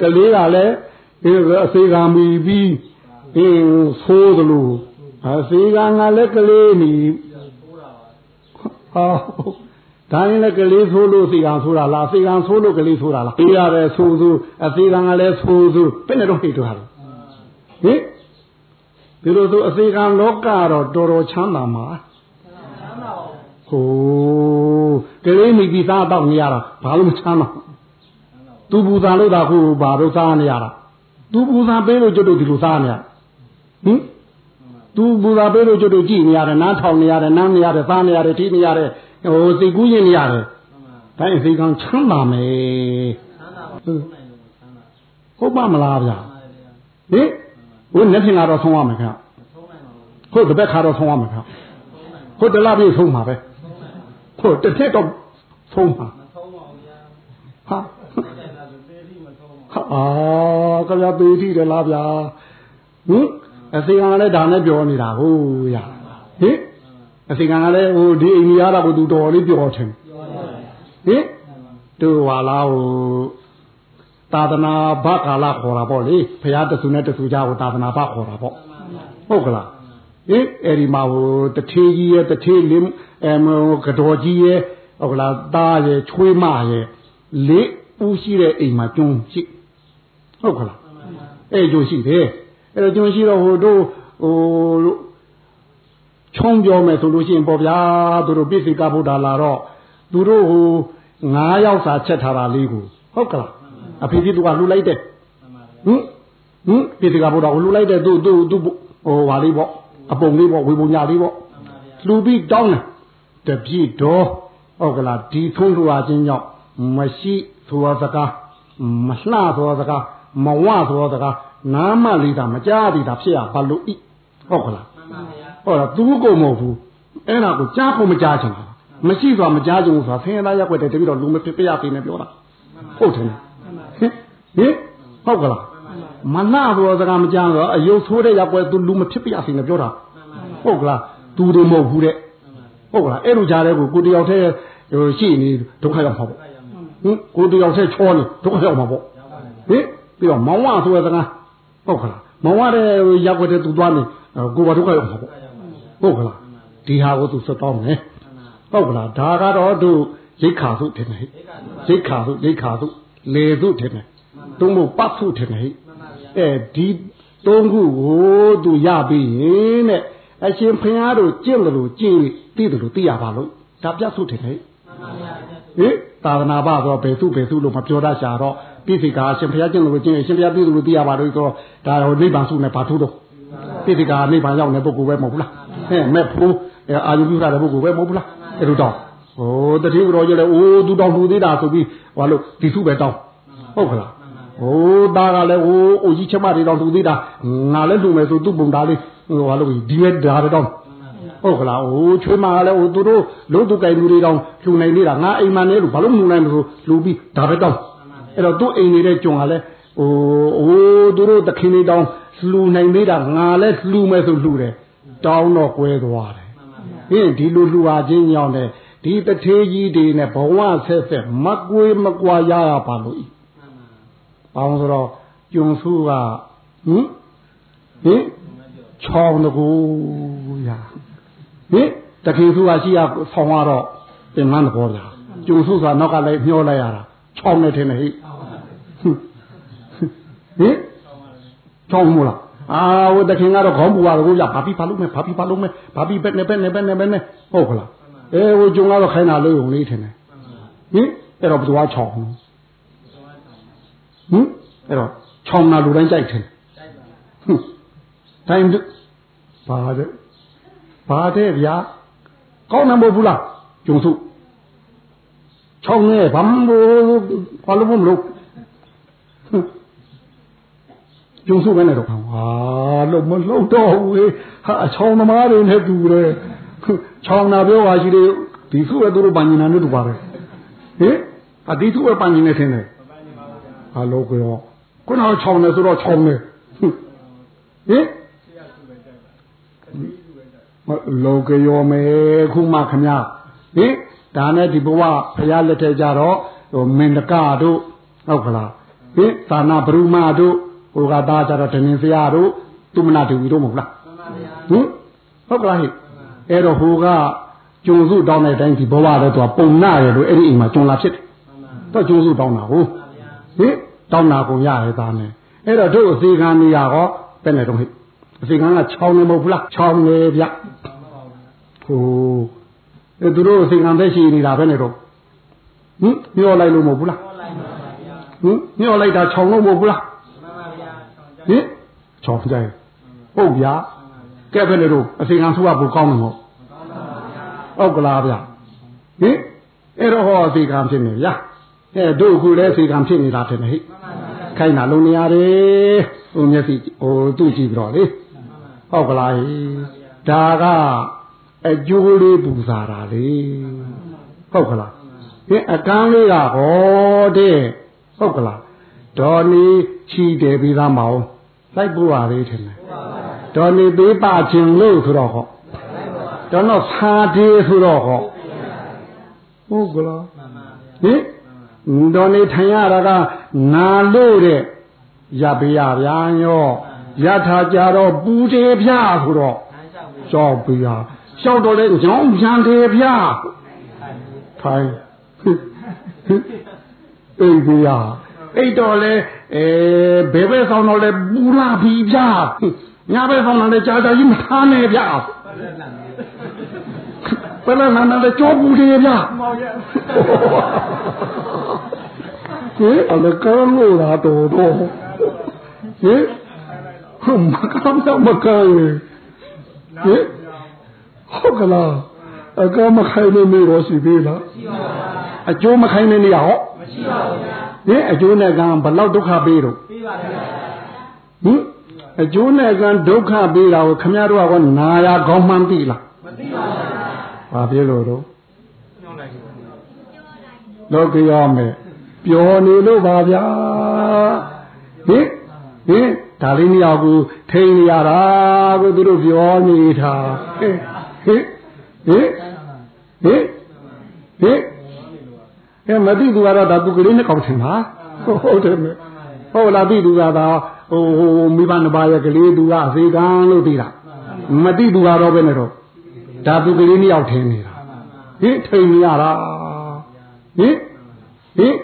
ကလေးကလည်းဒီအစေကံမီပြီးအင်းဆိုးသလိုအစေကံကလည်းကလေးနီဟာဒါရင်လည်းကလေးဆိုးလို့စီကံဆိုတာလားစီကံဆိုးလို့ကလေးဆိုတာလားအေးရတယ်ဆိုးဆိုးအစီကံကလည်းဆိုးဆိုးဘယ်နဲ့တော့ဟိတ်ထားလို့ဟင်ဒီလိုဆိုအစီကံလောကတော့တော်တော်ချမ်းသာမှာဟိုကလေးမိပြီးသားတော့နေရတာဘာလို့မချမ်းသာ သူပူဇာလို့တာခုဘာလို့စားနေရတာသူပူဇာပေးလို့ကျွတ်တို့ဒီလိုစားနေရဟင်သူပူဇာပေးလို့ကျွတ်တို့ကြည့်နေရတယ်နားထောင်နေရတယ်နားနေရတယ်စားနေရတယ်ထိနေရတယ်ဟိုစိတ်ကူးရင်နေရတယ်ဒါရင်စိတ်ကောင်းချမ်းသာမယ်ဟုတ်ပါမလားဗျာဟင်ဟိုနှစ်ဖြင့်ကတော့ဆုံးရမယ်ခင်ဗျဟုတ်တပည့်ခါတော့ဆုံးရမယ်ခင်ဟုတ်တလားပြေဆုံးမှာပဲဟုတ်တစ်ထက်တော့ဆုံးမှာဟာ အာကဗျာပေတိတယ်လားဗျာဟင်အစီကံလည်းဒါနဲ့ပြောနေတာဟုတ်ရဟင်အစီကံကလည်းဟိုဒီအိန္ဒိယတော့သူတော်လေးပြောတယ်ဟင်တို့ဟာလားဟိုသာသနာဘကာလခေါ်တာပေါ့လေဘုရားတဆူနဲ့တဆူကြကိုသာသနာဘခေါ်တာပေါ့ဟုတ်ကလားဟင်အဲ့ဒီမှာဟိုတထေးကြီးရဲ့တထေးလင်းအဲကတော်ကြီးရဲ့ဟုတ်ကလားသားရဲ့ချွေးမရဲ့လေးဦးရှိတဲ့အိမ်မှာကျွန်းရှိ ဟုတ်ကလားအဲ့ကျွန်းရှိတယ်အဲ့တော့ကျွန်းရှိတော့ဟိုတို့ဟိုချုံပြောမယ်ဆိုလို့ရှိရင်ပေါ့ဗျာသူတို့ပိစိကဗုဒ္ဓလာတော့သူတို့ဟို9ယောက်စာချက်ထားတာလေးကိုဟုတ်ကလားအဖေကြီးသူကလှူလိုက်တယ်ဟင်ဟင်ပိစိကဗုဒ္ဓကိုလှူလိုက်တယ်သူသူသူဟိုဟာလေးပေါ့အပုံလေးပေါ့ဝေပုံညာလေးပေါ့လှူပြီးတောင်းတယ်တပြည့်တော်ဟုတ်ကလားဒီထုံးလှူအားချင်းကြောင့်မရှိသောစကားမလှသောစကား မဝသောစကားနာမလေးတာမကြားသေးတာဖြစ်ရဘာလို့ဤဟုတ်ကလားဟုတ်လားသူကိုမဟုတ်ဘူးအဲ့ဒါကိုကြားဖို့မကြားချင်တာမရှိဆိုတာမကြားချင်ဘူးဆိုတာဆင်းရဲသားရက်ွက်တယ်တပိတော့လူမဖြစ်ပြရပြီနဲ့ပြောတာဟုတ်တယ်ဟင်ဟင်ဟုတ်ကလားမနာသောစကားမကြားတော့အယုတ်ဆိုးတဲ့ရက်ွက်သူလူမဖြစ်ပြရပြီနဲ့ပြောတာဟုတ်ကလားသူတွေမဟုတ်ဘူးတဲ့ဟုတ်ကလားအဲ့လိုကြားတဲ့ကိုကိုတယောက်တည်းဟိုရှိနေဒုက္ခရောက်မှာပေါ့ဟင်ကိုတယောက်တည်းချောနေဒုက္ခရောက်မှာပေါ့ဟင် ပြီးတော့မောင်ဝဆိုတဲ့စကားဟုတ်ကလားမောင်ဝတဲ့ရက်ွက်တဲ့သူသွားနေကိုဘာဒုက္ခရောက်မှာပေါ့ဟုတ်ကလားဒီဟာကိုသူဆက်တော့မယ်ဟုတ်ကလားဒါကတော့တို့ရိတ်ခါစုထင်တယ်ရိတ်ခါစုရိတ်ခါစုလေစုထင်တယ်တုံးဖို့ပတ်စုထင်တယ်အဲဒီသုံးခုကိုသူရပြီးရင်တဲ့အရှင်ဖျားတို့ကျင့်တယ်လို့ကျင့်သိတယ်လို့သိရပါလို့ဒါပြတ်စုထင်တယ်ဟင်သာသနာ့ဘာဆိုဘယ်သူဘယ်သူလို့မပြောတတ်ကြတော့ ပြည့်စိကာရှင်ဖျားကျင့်တယ်လို့ကျင့်ရှင်ဖျားပြည့်တယ်လို့သိရပါလို့ဆိုတော့ဒါတော့နိဗ္ဗာန်စုနဲ့ဘာထူးတော့ပြည့်စိကာနိဗ္ဗာန်ရောက်တဲ့ပုဂ္ဂိုလ်ပဲမဟုတ်ဘူးလားဟဲ့မဲ့ဖို့အာယုပြုရတဲ့ပုဂ္ဂိုလ်ပဲမဟုတ်ဘူးလားအဲ့လိုတောင်းဟိုတတိဘတော်ကျလဲအိုးသူတောင်းလူသေးတာဆိုပြီးဟောလို့ဒီစုပဲတောင်းဟုတ်ကလားဟိုသားကလည်းဟိုအိုကြီးချက်မတွေတောင်းလူသေးတာငါလည်းလူမယ်ဆိုသူ့ပုံသားလေးဟိုဟောလို့ဒီပဲဒါပဲတောင်းဟုတ်ကလားဟိုချွေးမကလည်းဟိုသူတို့လုံးသူကြိုင်လူတွေတောင်းလူနိုင်နေတာငါအိမ်မနဲ့လို့ဘာလို့မလူနိုင်မလို့လူပြီးဒါပဲတောင်း အဲ့တော့သူ့အိမ်နေတဲ့ကြုံကလည်းဟိုဟိုသူတို့တခင်တွေတောင်းလူနိုင်နေတာငါလည်းလူမယ်ဆိုလူတယ်တောင်းတော့ကွဲသွားတယ်ဟင်းဒီလိုလူဟာချင်းကြောင့်တဲ့ဒီတထေးကြီးတွေနဲ့ဘဝဆက်ဆက်မကွေးမကွာရရပါလို့ဤပေါင်းဆိုတော့ကျုံစုကဟင်ဟင်ချောင်းတကူရဟင်တခင်စုကရှိရဆောင်းရတော့ပြင်မန်းတဘောလားကျုံစုကနောက်ကလည်းမျောလိုက်ရတာချောင်းနေတယ်ဟိ ဟင်ချောင်းမို့လားအာဟိုတခင်ကတော့ခေါင်းပူရတယ်ကိုရဘာပြီးဘာလုပ်မဲဘာပြီးဘာလုပ်မဲဘာပြီးဘက်နဲ့ဘက်နဲ့ဘက်နဲ့ဘက်နဲ့ဟုတ်ခလားအဲဟိုကျုံကတော့ခိုင်းတာလို့ုံလေးထင်တယ်ဟင်အဲ့တော့ဘယ်သူကချောင်းဟင်အဲ့တော့ချောင်းနာလူတိုင်းကြိုက်တယ်ဟင်တိုင်းဘာတဲ့ဘာတဲ့ဗျာကောင်းတယ်မဟုတ်ဘူးလားကျုံစုချောင်းနဲ့ဘာမလို့ဘာလို့မလို့ ကျုံစုပဲနဲ့တော့ဟာလို့မလှုပ်တော့ဘူးဟာအချောင်းသမားတွေနဲ့တူတယ်ချောင်းနာပြောပါရှိတယ်ဒီစုပဲသူတို့ပညာနဲ့တူပါတယ်ဟင်အဒီစုပဲပညာနဲ့ထင်တယ်ဟာလို့ကောခုနကချောင်းနေဆိုတော့ချောင်းနေဟင်မလောကရောမေခုမှခမဟင်ဒါနဲ့ဒီဘဝဘုရားလက်ထက်ကြတော့ဟိုမင်တကတို့ဟုတ်ကလားဟင်သာနာဘရုမတို့ ဟိုကသားကြတော့တဏင်ဆရာတို့သူမနာတူတို့မဟုတ်လားဟင်ဟုတ်ကလားဟိအဲ့တော့ဟိုကကျုံစုတောင်းတဲ့အတိုင်းဒီဘဝတော့သူကပုံနာရလို့အဲ့ဒီအိမ်မှာကျုံလာဖြစ်တယ်တော့ကျုံစုတောင်းတာဟုတ်ဟင်တောင်းတာကိုရရဲသားနဲ့အဲ့တော့တို့အစီခံနေရဟောပဲနဲ့တော့ဟိအစီခံက6နေမဟုတ်ဘူးလား6နေဗျဟိုအဲ့သူတို့အစီခံသက်ရှိနေတာပဲနဲ့တော့ဟင်ညှော်လိုက်လို့မဟုတ်ဘူးလားဟင်ညှော်လိုက်တာ6လို့မဟုတ်ဘူးလား ဟင်ချောင်းကြိုင်ဟုတ်ဗျာကဲပဲလေတို့အစီခံဆုကဘုကောင်းတယ်မဟုတ်ဟုတ်ကလားဗျာဟင်အဲ့တော့ဟောအစီခံဖြစ်နေဗျာအဲတို့အခုလည်းအစီခံဖြစ်နေတာတယ်ဟိခိုင်းတာလုံနေရတယ်ဟိုမျက်စိဟိုသူ့ကြည့်ပြီးတော့လေဟုတ်ကလားဒါကအကျိုးလေးပူစားတာလေဟုတ်ကလားဟင်အကန်းလေးကဟောတဲ့ဟုတ်ကလားဒေါ်နီချီတယ်ပြီးသားမအောင် လိုက်ပို့ပါလေထင်တယ်ဒေါ်နီပေးပါခြင်းလို့ဆိုတော့ဟောဒေါ်တော့ဖာဒီဆိုတော့ဟောဟုတ်ကလားဟင်ဒေါ်နေထိုင်ရတာကနာလို့တဲ့ရပေးရဗျာရောရထားကြတော့ပူတယ်ဗျာဆိုတော့ရှောက်ပေးရရှောက်တော့လဲကြောင်းပြန်တယ်ဗျာထိုင်အိမ်ပေးရ အိတ်တော်လဲအဲဘယ်ပဲဆောင်တော့လဲပူလာပြီဗျာညဘက်ဆောင်တော့လဲကြာကြာကြီးမထားနဲ့ဗျာဘယ်နဲ့နာနဲ့ကြောပူတယ်ဗျာဟင်အလကမ်းလို့လားတော်တော်ဟင်ဟုတ်မကမ်းတော့မကမ်းဟင်ဟုတ်ကလားအကမခိုင်နေနေရောရှိသေးလားအကျိုးမခိုင်နေနေရဟောမရှိပါဘူးဗျာ ဟင်အကျိုးနဲ့ကံဘလောက်ဒုက္ခပေးတော့ပေးပါဗျာဟင်အကျိုးနဲ့ကံဒုက္ခပေးတာကိုခမရတို့ကနာရကောင်းမှန်းသိလားမသိပါဘူးဗျာဘာဖြစ်လို့တော့လောကရောမယ်ပျော်နေလို့ပါဗျာဟင်ဟင်ဒါလေးမြောက်ကိုထိန်ရတာကိုသူတို့ပြောနေတာဟင်ဟင်ဟင်ဟင်ဟင် အဲမသိသူကတော့ဒါသူကလေးနဲ့ကောက်ထင်ပါဟုတ်တယ်မေဟုတ်လားသိသူကသာဟိုဟိုမိဘနှစ်ပါးရဲ့ကလေးသူကအသေးကံလို့သိတာမသိသူကတော့ပဲနဲ့တော့ဒါသူကလေးနှစ်ယောက်ထင်နေတာဟင်ထိန်ရတာဟင်ဟင်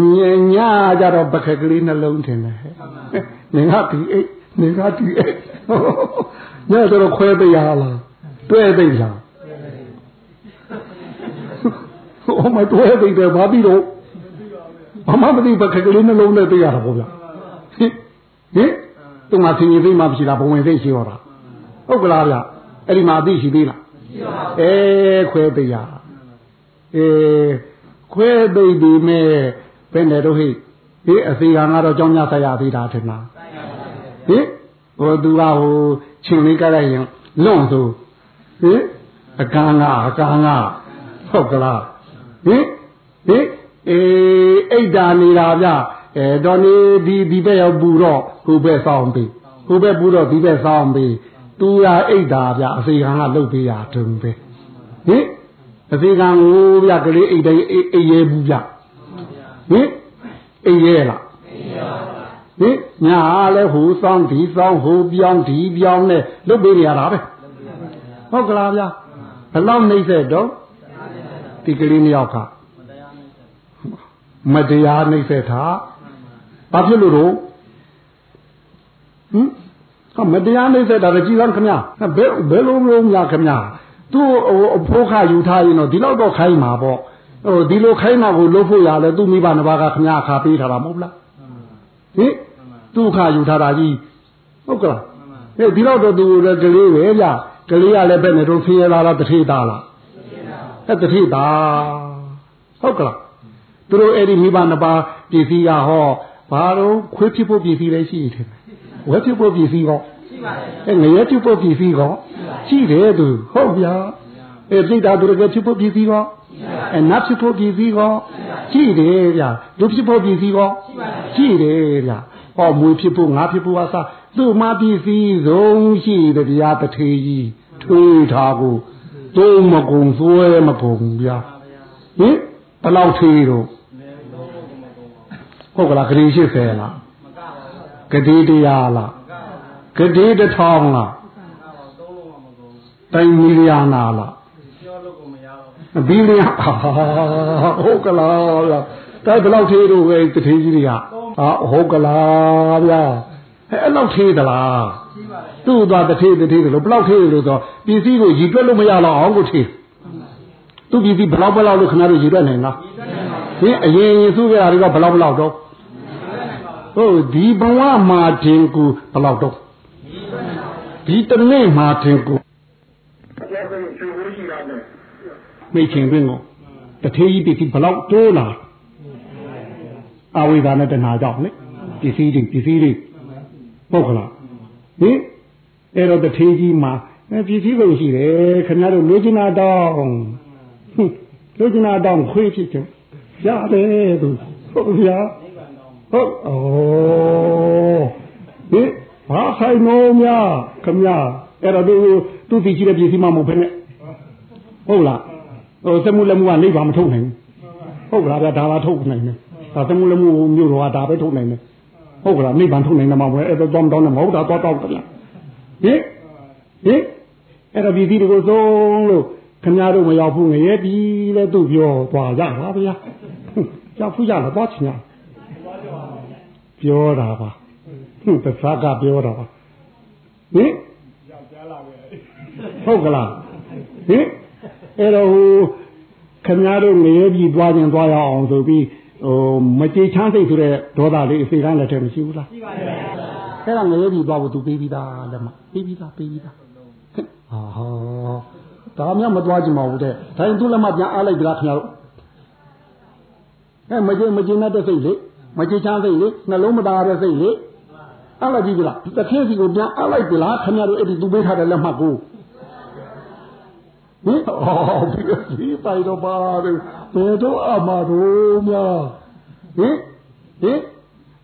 ညညာကြတော့ပခက်ကလေးနှလုံးထင်တယ်ဟဲ့နင်ကဒီအိတ်နင်ကဒီအိတ်ညတော့ခွဲပေးရလားတွဲပေးလား ဟိုမတွဲပေးတယ်ဘာပြီးတော့ဘာမှမသိပခက်ကလေးနှလုံးနဲ့ပေးရတာပေါ့ဗျာဟင်ဟင်သူမှသင်ကြီးသိမှမရှိလားဘဝင်သိရှိရောတာဟုတ်ကလားဗျအဲ့ဒီမှာအသိရှိသေးလားအဲခွဲပေးရအဲခွဲသိပြီမဲ့ဘယ်နဲ့တော့ဟိဒီအစီကံကတော့ကြောင်းညဆက်ရသေးတာထင်လားဟင်ဟိုသူကဟိုချင်းလေးကြလိုက်ရင်လွန့်ဆိုဟင်အကန်းကအကန်းကဟုတ်ကလား ဟင်ဟင်အေးအိတ်တာနေတာဗျအဲတော်နေဒီဒီဘက်ရောက်ပူတော့ဟိုဘက်ဆောင်းပြီဟိုဘက်ပူတော့ဒီဘက်ဆောင်းပြီသူကအိတ်တာဗျအစီကံကလှုပ်ပေးရတုံးပဲဟင်အစီကံကိုဗျကလေးအိတ်တိုင်းအိတ်ရဲဘူးဗျဟင်အိမ်ရဲလားဟင်ညာလဲဟိုစောင်းဒီစောင်းဟိုပြောင်းဒီပြောင်းနဲ့လုပ်ပေးနေရတာပဲဟုတ်ကလားဗျာဘလောက်နှိမ့်ဆက်တော့ ဒီကလေးနှစ်ယောက်ကမတရားနှိမ့်ဆက်တာဘာဖြစ်လို့တော့ဟင်ကမတရားနှိမ့်ဆက်တာကြည်စမ်းခမဘယ်ဘယ်လိုမျိုးများခမသူ့ဟိုအဖိုးခယူထားရင်တော့ဒီလောက်တော့ခိုင်းမှာပေါ့ဟိုဒီလိုခိုင်းတာကိုလုပ်ဖို့ရလဲသူ့မိဘနှစ်ပါးကခမခါပေးထားတာမဟုတ်လားဟင်သူ့ခါယူထားတာကြီးဟုတ်ကလားဟဲ့ဒီတော့တော့သူလည်းကလေးပဲဗျကလေးကလည်းဘယ်နဲ့တော့ဖင်းရလာတာတထေသားလား အဲ့တထေသားဟုတ်ကလားသူတို့အဲ့ဒီမိဘနှစ်ပါးပြည်စည်းရဟောဘာတော့ခွေးဖြစ်ဖို့ပြည်စည်းလည်းရှိတယ်ဝဲဖြစ်ဖို့ပြည်စည်းကောရှိပါတယ်အဲငရဲဖြစ်ဖို့ပြည်စည်းကောရှိတယ်သူဟုတ်ဗျာအဲသိတာသူတကယ်ဖြစ်ဖို့ပြည်စည်းကောအဲနတ်ဖြစ်ဖို့ပြည်စည်းကောရှိတယ်ဗျာလူဖြစ်ဖို့ပြည်စည်းကောရှိတယ်ဗျာဟောမွေဖြစ်ဖို့ငါဖြစ်ဖို့အစားသူ့မပြည်စည်းဆုံးရှိတယ်ဗျာတထေကြီးထွေးထားကို သုံးမကုံသွဲမကုံဗျာဟင်ဘလောက်ထေးတော့ဟုတ်ကလားဂရီ80လားဂတိတရားလားဂတိတစ်ထောင်လားတိုင်းမီလီယံနာလားဘီလီယံဟုတ်ကလားဗျာတိုက်ဘလောက်သေးတို့ပဲတထေးကြီးတွေကဟာဟုတ်ကလားဗျာအဲ့လောက်သေးသလား သူ့သွားတထေးတထေးလို့ဘလောက်သေးလို့ဆိုပစ္စည်းကိုရည်တွက်လို့မရတော့အောင်ကိုထေးသူပစ္စည်းဘလောက်ဘလောက်လို့ခင်ဗျားတို့ရည်တွက်နိုင်လားဒီအရင်ရင်စုကြတာတွေကဘလောက်ဘလောက်တော့ဟုတ်ဒီဘဝမှာတင်ကိုဘလောက်တော့ဒီတနေ့မှာတင်ကိုမိတ်ချင်းတွင်းကိုတထေးကြီးပစ္စည်းဘလောက်တိုးလာအဝိဒါနဲ့တဏှာကြောင့်လေပစ္စည်းတွေပစ္စည်းတွေပုတ်ခလားဟင် အဲ့တော့တထေးကြီးမှာပစ္စည်းကုန်ရှိတယ်ခင်ဗျားတို့လိုချင်တာတောင်းလိုချင်တာတောင်းခွေးဖြစ်တယ်ရတယ်သူဟုတ်ဗျာဟုတ်ဩဟင်ဘာဆိုင်လို့များခင်ဗျာအဲ့တော့သူသူတည်ရှိတဲ့ပစ္စည်းမှမဟုတ်ဘဲနဲ့ဟုတ်လားဟိုသမှုလက်မှုကနိဗ္ဗာန်မထုတ်နိုင်ဘူးဟုတ်ကလားဗျာဒါလာထုတ်နိုင်တယ်ဒါသမှုလက်မှုမျိုးတော်ကဒါပဲထုတ်နိုင်တယ်ဟုတ်ကလားနိဗ္ဗာန်ထုတ်နိုင်တယ်မှာပဲအဲ့တော့တောင်းတောင်းနေမဟုတ်တာတောင်းတောင်းကြလား ဟင်ဟင်အဲ့တော့ဒီဒီကိုဆုံးလို့ခင်ဗျားတို့မရောက်ဘူးငရဲပြီလဲသူ့ပြောသွားရပါဗျာရောက်ဖူးရလားသွားချင်ရပြောတာပါဟင်တစားကပြောတာပါဟင်ဟုတ်ကလားဟင်အဲ့တော့ဟိုခင်ဗျားတို့ငရဲပြီးသွားခြင်းသွားရအောင်ဆိုပြီးဟိုမကြေချမ်းစိတ်ဆိုတဲ့ဒေါသလေးအစိကန်းလက်ထဲမရှိဘူးလားရှိပါတယ် အဲ့ဒါငရဲပြီးသွားဖို့သူပေးပြီးသားလက်မပေးပြီးသားပေးပြီးသားဟာဟောဒါမှမသွားကြမှာဘူးတဲ့ဒါရင်သူ့လက်မပြန်အားလိုက်ကြလားခင်ဗျားတို့အဲမကျင်မကျင်တဲ့စိတ်လေမကျင်ချမ်းစိတ်လေနှလုံးမသားတဲ့စိတ်လေအဲ့လိုကြည့်ကြလားတစ်ခေတ်စီကိုပြန်အပ်လိုက်ပြီလားခင်ဗျားတို့အဲ့ဒီသူပေးထားတဲ့လက်မှတ်ကိုဟင်အော်ဒီပိုင်တော့ပါတော့ဘယ်တော့အမှားတော့များဟင်ဟင်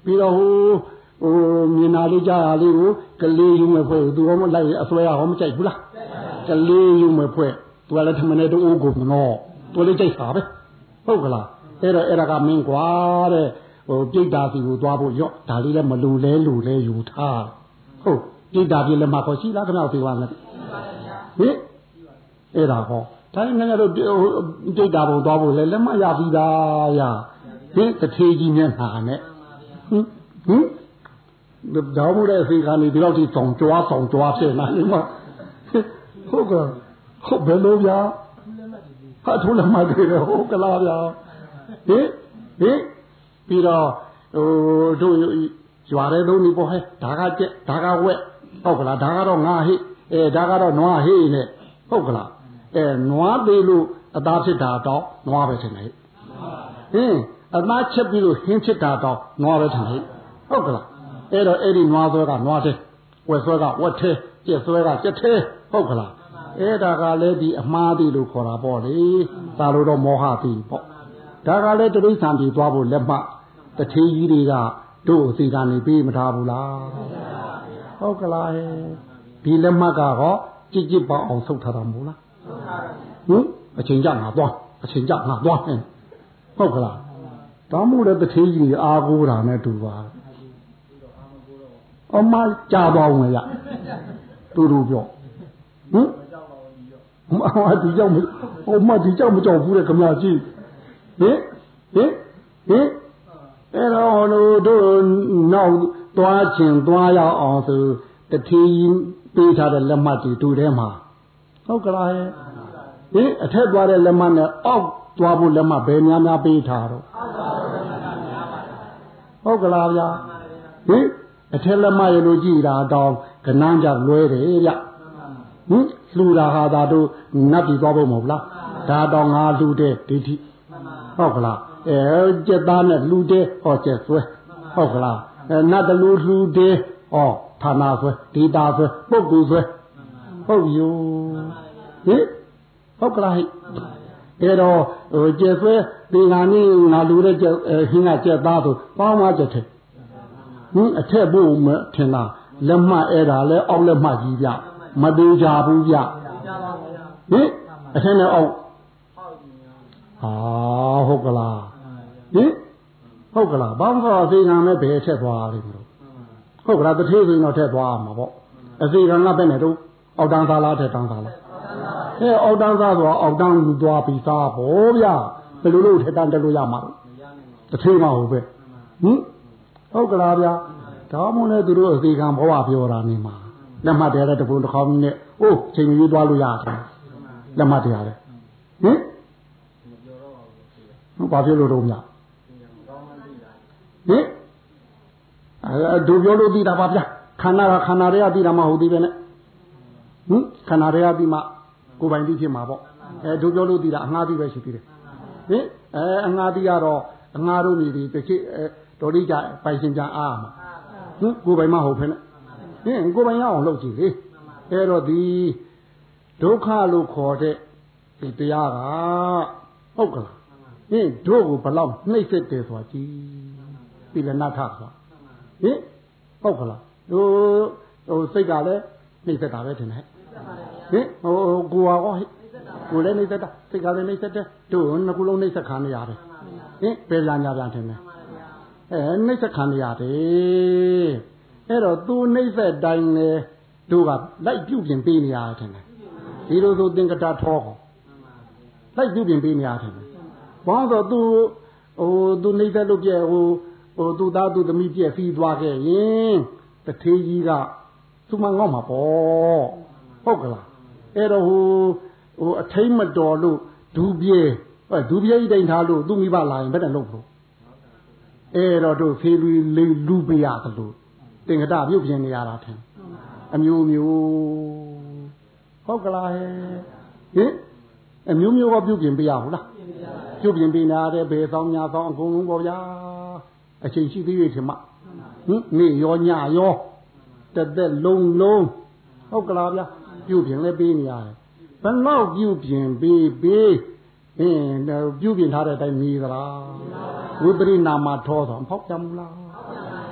ပြီးတော့ဟို ဟိုမြင်နာလေးကြားရလေးကိုကလေးယူမဲ့ဖွဲ့သူကမလိုက်အစွဲရဟောမကြိုက်ဘူးလားကလေးယူမဲ့ဖွဲ့သူကလည်းထမနေတော့အိုးကိုမနောသူလေးကြိုက်တာပဲဟုတ်ကလားအဲ့တော့အဲ့ဒါကမင်းကွာတဲ့ဟိုပြိတ္တာစီကိုသွားဖို့ရော့ဒါလေးလည်းမလူလဲလူလဲယူထားဟုတ်ပြိတ္တာပြလည်းမခေါ်ရှိလားခင်ဗျားပြောပါမယ်ဟင်အဲ့ဒါဟောဒါနဲ့ငါတို့ပြိတ္တာဘုံသွားဖို့လဲလက်မရပြီးသားရဟင်တထေးကြီးမျက်နှာနဲ့ဟင်ဟင် ဒါမှမဟုတ်အစီခံနေဒီလောက်ထိဆောင်ကြွားဆောင်ကြွားဖြစ်နေတယ်မဟုတ်ကဲ့ဟုတ်ဘယ်လိုဗျာဟာထိုးလက်မတည်တယ်ဟုတ်ကလားဗျာဟင်ဟင်ပြီးတော့ဟိုတို့ရွာတဲ့လုံးနေပေါ့ဟဲ့ဒါကကြက်ဒါကဝက်ဟုတ်ကလားဒါကတော့ငါဟိအဲဒါကတော့နွားဟိနဲ့ဟုတ်ကလားအဲနွားသေးလို့အသားဖြစ်တာတော့နွားပဲထင်တယ်ဟင်အသားချက်ပြီးလို့ဟင်းဖြစ်တာတော့နွားပဲထင်တယ်ဟုတ်ကလား အဲ့တော့အဲ့ဒီနွားဆွဲကနွားသေးဝက်ဆွဲကဝက်သေးကြက်ဆွဲကကြက်သေးဟုတ်ကလားအဲ့ဒါကလည်းဒီအမှားတိလို့ခေါ်တာပေါ့လေသာလို့တော့မောဟတိပေါ့ဒါကလည်းတိရစ္ဆာန်ပြည်သွားဖို့လက်မှတထေးကြီးတွေကတို့အစီကနေပေးမထားဘူးလားဟုတ်ကလားဒီလက်မှတ်ကဟောကြစ်ကြစ်ပေါအောင်ဆုတ်ထားတာမို့လားဟင်အချိန်ကြငါသွားအချိန်ကြငါသွားဟုတ်ကလားတောင်းမှုတဲ့တထေးကြီးတွေအာကိုးတာနဲ့တူပါ အမကြာပါဦးမယ်ရတူတူပြောဟင်မအဒီကြောင့်ဟိုမဒီကြောင့်မကြောက်ဘူးတဲ့ခမကြီးဟင်ဟင်ဟင်အဲ့တော့တို့တို့နောက်သွားခြင်းသွားရအောင်ဆိုတတိပေးထားတဲ့လက်မှတ်တွေတူထဲမှာဟုတ်ကလားဟင်အထက်သွားတဲ့လက်မှတ်နဲ့အောက်သွားဖို့လက်မှတ်ဘယ်များများပေးထားတော့ဟုတ်ကလားဗျာဟင် အထက်လက်မှတ်ရလို့ကြည်တာတောင်းကနန်းကြလွဲတယ်ဗျဟင်လှူတာဟာသာတို့နတ်ပြည်သွားဖို့မဟုတ်လားဒါတော့ငါလှူတဲ့ဒိဋ္ဌိဟုတ်ကလားအဲကျက်သားနဲ့လှူတဲ့ဟောကျက်ဆွဲဟုတ်ကလားအဲနတ်တလူလှူတဲ့ဟောဌာနဆွဲဒေတာဆွဲပုဂ္ဂိုလ်ဆွဲဟုတ်ယူဟင်ဟုတ်ကလားဟိအဲတော့ဟိုကျက်ဆွဲဒီကနေ့ငါလူတဲ့ကျက်ဟင်းကကျက်သားဆိုပေါင်းမကျက်တယ် ဟင်အထက်ဖို့မထင်လားလက်မှတ်အဲ့ဒါလဲအောက်လက်မှတ်ကြီးပြမသေးကြဘူးဗျဟင်အထက်နဲ့အောက်ဟာဟုတ်ကလားဟင်ဟုတ်ကလားဘာမှမအသေးခံမဲ့ဘယ်ထက်သွားလိမ့်မလို့ဟုတ်ကလားတထေးဆိုရင်တော့ထက်သွားမှာပေါ့အသေးခံကပဲနဲ့တော့အောက်တန်းသားလားထက်တန်းသားလားအဲအောက်တန်းသားဆိုတော့အောက်တန်းလူသွားပြီးသားပေါ့ဗျဘယ်လိုလုပ်ထက်တန်းတက်လို့ရမှာတထေးမဟုတ်ပဲဟင် ဟုတ်ကလားဗျဒါမှမဟုတ်သူတို့အသေးခံဘဝပြောတာနေမှာလက်မှတ်တရားတပုံတစ်ခေါက်နဲ့အိုးချိန်ကြီးသွားလို့ရတယ်လက်မှတ်တရားလေဟင်ဘာဖြစ်လို့တော့မြဟင်အဲဒုပြောလို့သိတာပါဗျာခန္ဓာကခန္ဓာတွေကသိတာမဟုတ်သေးပဲနဲ့ဟင်ခန္ဓာတွေကသိမှကိုယ်ပိုင်သိဖြစ်မှာပေါ့အဲဒုပြောလို့သိတာအငှားသိပဲရှိသေးတယ်ဟင်အဲအငှားသိရတော့အငှားတို့နေဒီတစ်ခေတော် လိကြပိုင်ရှင်ကြအားမှာဟင်ကိုယ်ပိုင်မဟုတ်ဖ ೇನೆ ဟင်ကိုယ်ပိုင်ရအောင်လုပ်ကြည့်လေအဲ့တော့ဒီဒုက္ခလို့ခေါ်တဲ့ဒီတရားကဟုတ်ကလားဟင်တို့ကိုဘလောက်နှိမ့်စစ်တယ်ဆိုတာကြည်ပြီလည်းနတ်ထဆိုတာဟင်ဟုတ်ကလားဟိုဟိုစိတ်ကလည်းနှိမ့်စစ်တာပဲထင်တယ်ဟင်ဟိုကိုဟာဟောကိုလည်းနှိမ့်စစ်တာစိတ်ကလည်းနှိမ့်စစ်တယ်တို့နှစ်ခုလုံးနှိမ့်စစ်ခံနေရတယ်ဟင်ပဲလာညာပြန်ထင်တယ် အဲနှိမ့်စစ်ခံနေရတယ်အဲ့တော့သူနှိမ့်ဆက်တိုင်းလေတို့ကလိုက်ပြုတ်ပြင်ပေးနေရတယ်ထင်တယ်ဒီလိုဆိုသင်္ကတာထောဟောလိုက်ပြုတ်ပြင်ပေးနေရတယ်ထင်တယ်ဘာလို့သူဟိုသူနှိမ့်ဆက်လို့ပြဲဟိုဟိုသူသားသူသမီးပြဲပြီးသွားခဲ့ရင်တထေးကြီးကသူမငေါ့မှာပေါ့ဟုတ်ကလားအဲ့တော့ဟိုဟိုအထိမ့်မတော်လို့ဒူးပြေအဲဒူးပြေးတိုင်ထားလို့သူမိဘလာရင်ဘယ်နဲ့လုပ်လို့ အဲ့တော့တို့ဖေးလူလေးလူပေးရသလိုသင်္ကတပြုတ်ပြင်နေရတာထင်အမျိုးမျိုးဟုတ်ကလားဟင်အမျိုးမျိုးကပြုတ်ပြင်ပြရဘူးလားဟပြုတ်ပြင်ပေးနာတဲ့ဘယ်ဆောင်ညာဆောင်အကုန်လုံးပေါ့ဗျာအချိန်ရှိသေးရဲ့ထင်မဟင်နေ့ရောညရောတက်တက်လုံးလုံးဟုတ်ကလားဗျာပြုတ်ပြင်လဲပေးနေရတယ်ဘယ်တော့ပြုတ်ပြင်ပေးပေးအင်းပြုတ်ပြင်ထားတဲ့အတိုင်းနေသလား ဝိပရိနာမထောတော့ဖောက်ကြမလား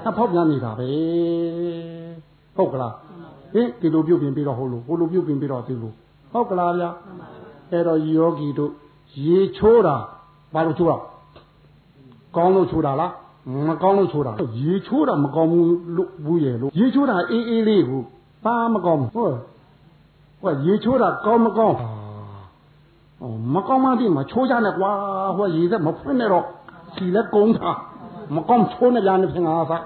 အဖောက်ပြန်နေတာပဲဟုတ်ကလားဟင်ဒီလိုပြုတ်ပြင်ပြီးတော့ဟုတ်လို့ဟိုလိုပြုတ်ပြင်ပြီးတော့ဒီလိုဟုတ်ကလားဗျာအဲ့တော့ယောဂီတို့ရေချိုးတာဘာလို့ချိုးတာကောင်းလို့ချိုးတာလားမကောင်းလို့ချိုးတာရေချိုးတာမကောင်းဘူးလို့ဘူးရဲ့လို့ရေချိုးတာအေးအေးလေးကိုပါမကောင်းဘူးဟုတ်ဟိုရေချိုးတာကောင်းမကောင်းဟောမကောင်းမှဒီမချိုးကြနဲ့ကွာဟိုရေသက်မဖွင့်နဲ့တော့ စီလက်ကုန်းတာမကောင်းချိုးနေကြနေဖြစ်ငါသာ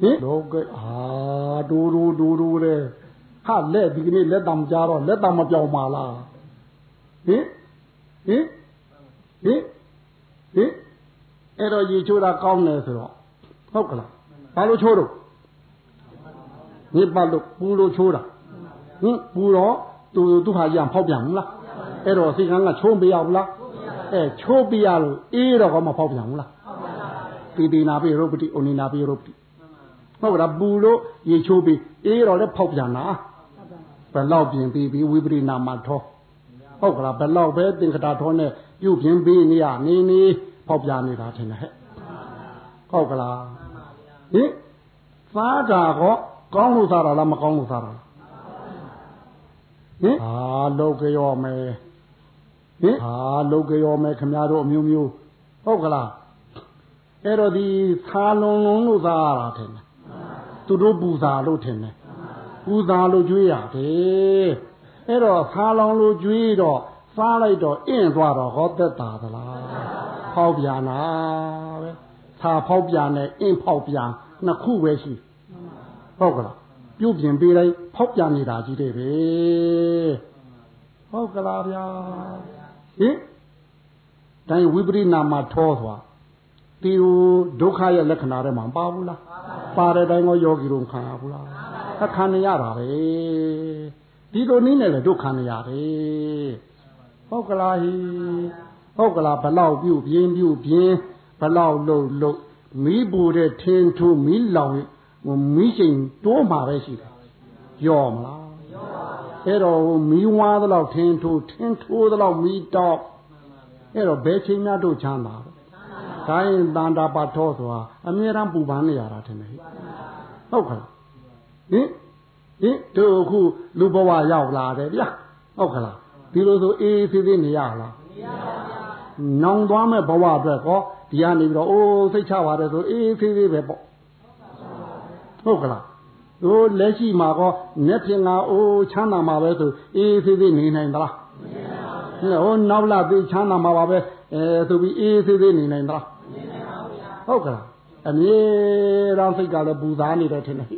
ဟင်လောကအာဒူဒူဒူဒူတဲ့ဟာလက်ဒီကနေ့လက်တံကြတော့လက်တံမပြောင်းပါလားဟင်ဟင်ဟင်ဟင်အဲ့တော့ရေချိုးတာကောင်းတယ်ဆိုတော့ဟုတ်ကလားဘာလို့ချိုးတော့ညစ်ပတ်လို့ပူလို့ချိုးတာဟင်ပူတော့သူသူဟာရံဖောက်ပြန်ဘူးလားအဲ့တော့စိတ်ကန်းကချိုးမပြရဘူးလား အဲချိုးပြရလို့အေးတော့ကောမဖောက်ပြန်ဘူးလားပိပိနာပိရုပ်ပတိဩနိနာပိရုပ်ပတိဟုတ်ကလားပူလို့ရေချိုးပြီးအေးတော့လည်းဖောက်ပြန်တာဘယ်လောက်ပြင်ပြီးပြီးဝိပရိနာမထောဟုတ်ကလားဘယ်လောက်ပဲသင်္ကတာထောနဲ့ပြုတ်ပြင်ပြီးနေရနေနေဖောက်ပြန်နေတာထင်တယ်ဟဲ့ဟုတ်ကလားဟင်စားတာကောကောင်းလို့စားတာလားမကောင်းလို့စားတာလားဟင်ဟာလောကရောမယ် ဟင်ဟာလောကရောမယ်ခမရတို့အမျိုးမျိုးဟုတ်ကလားအဲ့တော့ဒီသာလုံးလုံးလို့စားရတာထင်တယ်သူတို့ပူဇာလို့ထင်တယ်ပူဇာလို့ကြွေးရတယ်အဲ့တော့သာလုံးလို့ကြွေးတော့စားလိုက်တော့အင့်သွားတော့ဟောသက်တာသလားဖောက်ပြန်တာပဲသာဖောက်ပြန်နဲ့အင့်ဖောက်ပြန်နှစ်ခုပဲရှိဟုတ်ကလားပြုတ်ပြင်ပေးလိုက်ဖောက်ပြန်နေတာကြီးတဲ့ပဲဟုတ်ကလားဗျာ ဟင်တိုင်းဝိပရိနာမှာထောသွားဒီဒုက္ခရဲ့လက္ခဏာတွေမှာပါဘူးလားပါတဲ့တိုင်းကယောဂီတို့ခံရဘူးလားအခါနေရတာပဲဒီလိုနည်းနဲ့လည်းဒုက္ခနေရတယ်ဟုတ်ကလားဟိဟုတ်ကလားဘလောက်ပြုတ်ပြင်းပြုတ်ပြင်းဘလောက်လှုပ်လှုပ်မီးပူတဲ့ထင်းထိုးမီးလောင်မီးချိန်တိုးမှာပဲရှိတယ်ရောမလားရောပါဗျာ အဲ့တော့မီးဝါးသလောက်ထင်းထိုးထင်းထိုးသလောက်မီးတောက်အဲ့တော့ဘယ်ချိန်များတို့ချမ်းသာလဲဒါရင်တန်တာပါထောဆိုတာအမြဲတမ်းပူပန်းနေရတာထင်တယ်ဟုတ်ခလားဟင်ဟင်တို့အခုလူဘဝရောက်လာတယ်ဗျာဟုတ်ခလားဒီလိုဆိုအေးသေးသေးနေရလားမရပါဘူးနောင်သွားမဲ့ဘဝအတွက်ကောဒီကနေပြီးတော့အိုးစိတ်ချပါတယ်ဆိုအေးသေးသေးပဲပေါ့ဟုတ်ကလား တို့လက်ရှိမှာကောမျက်ပြင်ကအိုးချမ်းသာမှာပဲဆိုအေးသေးသေးနေနိုင်သလားမနေပါဘူးဟိုနောက်လာသေးချမ်းသာမှာပါပဲအဲဆိုပြီးအေးသေးသေးနေနိုင်သလားမနေနိုင်ပါဘူးဗျာဟုတ်ကလားအမြဲတမ်းစိတ်ကလည်းပူစားနေတယ်ထင်တယ်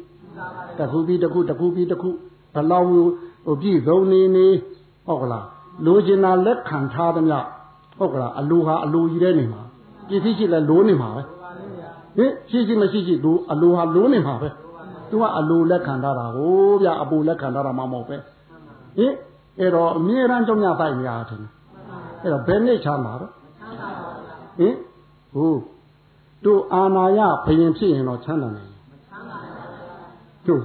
တခုပြီးတခုတခုပြီးတခုဘလောက်ဟိုပြည့်စုံနေနေဟုတ်ကလားလိုချင်တာလက်ခံထားသမျှဟုတ်ကလားအလိုဟာအလိုကြီးတဲ့နေမှာပြည့်စည်ရှိလဲလိုနေမှာပဲဟင်ရှိရှိမရှိရှိသူအလိုဟာလိုနေမှာပဲ သူကအလိုလက်ခံထားတာဟိုဗျအပူလက်ခံထားတာမှမဟုတ်ပဲဟင်အဲ့တော့အမြဲတမ်းကြောင့်ညပိုက်နေရတယ်အဲ့တော့ဘယ်နဲ့ချမ်းသာတော့ဟင်ဟုတ်တို့အာနာယဘယင်ဖြစ်ရင်တော့ချမ်းသာတယ်တို့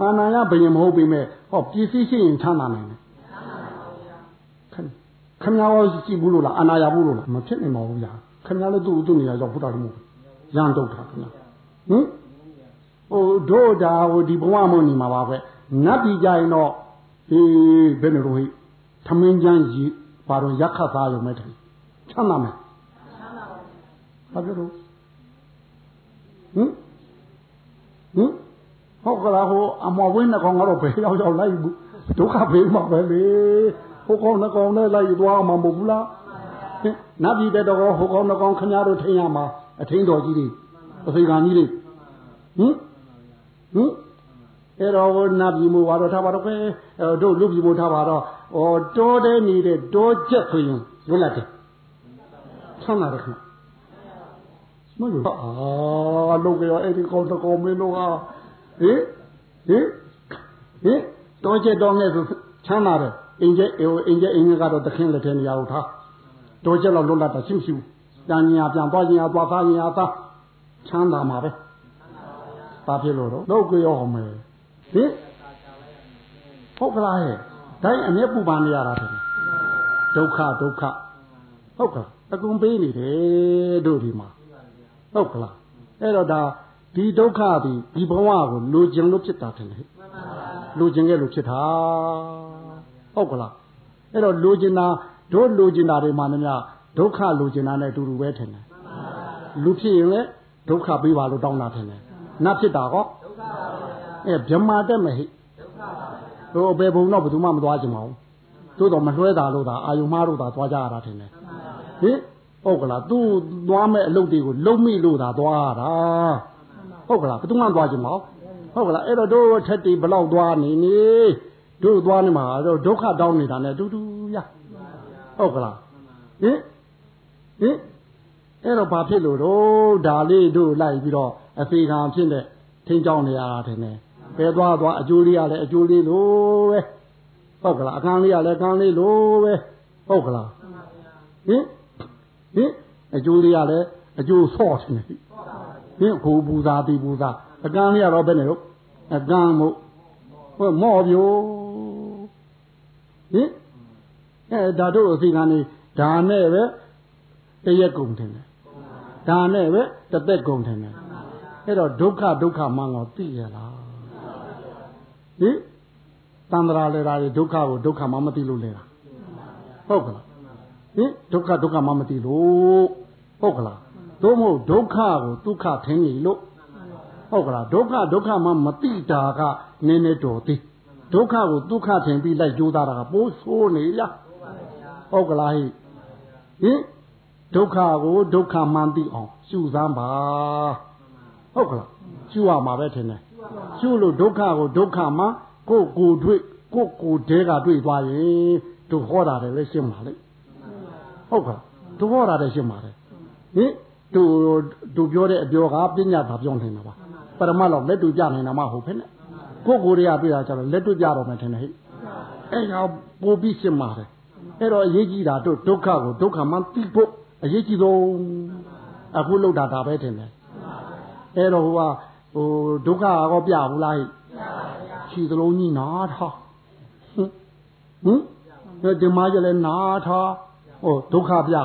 အာနာယဘယင်မဟုတ်ပေမဲ့ဟောပစ္စည်းရှိရင်ချမ်းသာနိုင်တယ်ခမရောကြည့်ဘူးလို့လားအာနာယဘူးလို့လားမဖြစ်နိုင်ပါဘူးဗျာခမလည်းသူ့သူ့နေရာရောက်ဖုတာလို့မဟုတ်ရန်တော့တာခမဟင် ဟိုတို့ဒါဟိုဒီဘဝမနေမှာပါပဲနတ်ပြည်ကြရင်တော့အေးဘယ်လိုဟိသမင်းချမ်းကြီးဘာတော့ရက်ခတ်သားရုံမဲ့တယ်ချမ်းသာမယ်ချမ်းသာပါဘူးဘာလို့ဟင်ဟင်ဟုတ်ကလားဟိုအမော်ဝင်းနှကောင်ကတော့ဘယ်ရောက်ရောက်လိုက်ဘူးဒုက္ခဘေးမှာပဲလေဟိုကောင်နှကောင်နဲ့လိုက်သွားမှာမဟုတ်ဘူးလားဟင်နတ်ပြည်တဲ့တော့ဟိုကောင်နှကောင်ခင်ဗျားတို့ထိန်ရမှာအထင်းတော်ကြီးတွေအစိကန်ကြီးတွေဟင် ဟင်အဲ့တော့နတ်ပြည်မို့ပါတော့ထားပါတော့ပဲတို့လူပြည်မို့ထားပါတော့ဩတောတဲ့နေတဲ့တောချက်ဆိုရင်လွတ်လပ်တယ်ဆမ်းလာတယ်ခင်မလို့အာလောကရောအဲ့ဒီကောင်တကောင်မင်းတို့ဟာဟင်ဟင်ဟင်တောချက်တော်နဲ့ဆိုချမ်းသာတယ်အင်ကျဲအင်ကျဲအင်ကတော့တခင်းလက်ထဲနေရာကိုထားတော်ကြလောက်လွတ်လပ်တာရှင်းရှင်းပြန်ညာပြန်သွားညာသွားသားညာသားချမ်းသာမှာပဲ ဘာဖြစ်လို့တော့လောက်ကြောအောင်မယ်ဟင်ဟုတ်ကလားဟဲ့တိုင်းအမျက်ပူပန်နေရတာတယ်ဒုက္ခဒုက္ခဟုတ်ကလားအကုန်ပေးနေတယ်တို့ဒီမှာဟုတ်ကလားအဲ့တော့ဒါဒီဒုက္ခဒီဒီဘဝကိုလိုချင်လို့ဖြစ်တာတယ်လိုချင်ခဲ့လို့ဖြစ်တာဟုတ်ကလားအဲ့တော့လိုချင်တာတို့လိုချင်တာတွေမှလည်းများဒုက္ခလိုချင်တာနဲ့အတူတူပဲထင်တယ်လူဖြစ်ရင်လည်းဒုက္ခပေးပါလို့တောင်းတာထင်တယ် နတ်ဖြစ်တာဟောအဲဗြဟ္မာတက်မဟိဟိုဘယ်ဘုံတော့ဘယ်သူမှမသွားကြမအောင်သို့တော့မလွှဲတာလို့သာအာယုမှားလို့သာသွားကြရတာထင်တယ်ဟင်ဟုတ်ကလားသူသွားမဲ့အလုပ်တွေကိုလုံမိလို့သာသွားတာဟုတ်ကလားဘယ်သူမှသွားကြမအောင်ဟုတ်ကလားအဲ့တော့တို့ထက်တီဘလောက်သွားနေနေတို့သွားနေမှာတော့ဒုက္ခတောင်းနေတာနဲ့တူတူရဟုတ်ကလားဟင်ဟင်အဲ့တော့ဘာဖြစ်လို့တော့ဒါလေးတို့လိုက်ပြီးတော့ အဖေခံဖြစ်တဲ့ထင်းကြောင်းနေရတာတယ်နဲ့ပဲသွားသွားအကျိုးလေးရလဲအကျိုးလေးလို့ပဲဟုတ်ကလားအခန်းလေးရလဲအခန်းလေးလို့ပဲဟုတ်ကလားဟင်ဟင်အကျိုးလေးရလဲအကျိုးဆော့တယ်ဟင်ဘူပူဇာတီပူဇာအကန်းလေးရတော့ဘယ်နဲ့တော့အကန်းမို့ဟိုမော့ပြိုဟင်အဲဒါတို့အစီကနေဒါနဲ့ပဲတရက်ကုန်တယ်ဒါနဲ့ပဲတသက်ကုန်တယ် အဲ့တော့ဒုက္ခဒုက္ခမှန်းတော့သိရလားဟင်တန္တရာလေတာတွေဒုက္ခကိုဒုက္ခမှမသိလို့လေတာဟုတ်ကလားဟင်ဒုက္ခဒုက္ခမှမသိလို့ဟုတ်ကလားသို့မဟုတ်ဒုက္ခကိုဒုက္ခထင်နေလို့ဟုတ်ကလားဒုက္ခဒုက္ခမှမသိတာကနည်းနည်းတော်သေးဒုက္ခကိုဒုက္ခထင်ပြီးလိုက်ကြိုးစားတာကပိုးဆိုးနေရဟုတ်ကလားဟိဟင်ဒုက္ခကိုဒုက္ခမှန်သိအောင်ရှုစမ်းပါ ဟုတ်ကလားရှုရမှာပဲထင်တယ်ရှုလို့ဒုက္ခကိုဒုက္ခမှကိုကိုတွေ့ကိုကိုတဲကတွေ့သွားရင်တို့ဟောတာလည်းရှင်းပါလိမ့်ဟုတ်ကလားတို့ဟောတာလည်းရှင်းပါတယ်ဟင်တို့တို့ပြောတဲ့အပြောကပညာသာပြောနေတာပါပရမတ်တော့လက်တူကြနေတာမှဟုတ်ဖ ೇನೆ ကိုကိုတွေကတွေ့တာကျတော့လက်တူကြတော့မှထင်တယ်ဟဲ့အဲ့ဒါပို့ပြီးရှင်းပါတယ်အဲ့တော့အရေးကြီးတာတို့ဒုက္ခကိုဒုက္ခမှသိဖို့အရေးကြီးဆုံးအခုလောက်တာဒါပဲထင်တယ် အဲ့တော့ဟိုကဟိုဒုက္ခကောပြဘူးလားဟိခြေသလုံးကြီးနာထားဟင်ဟင်ဒီမှာကျလဲနာထားဟိုဒုက္ခပြ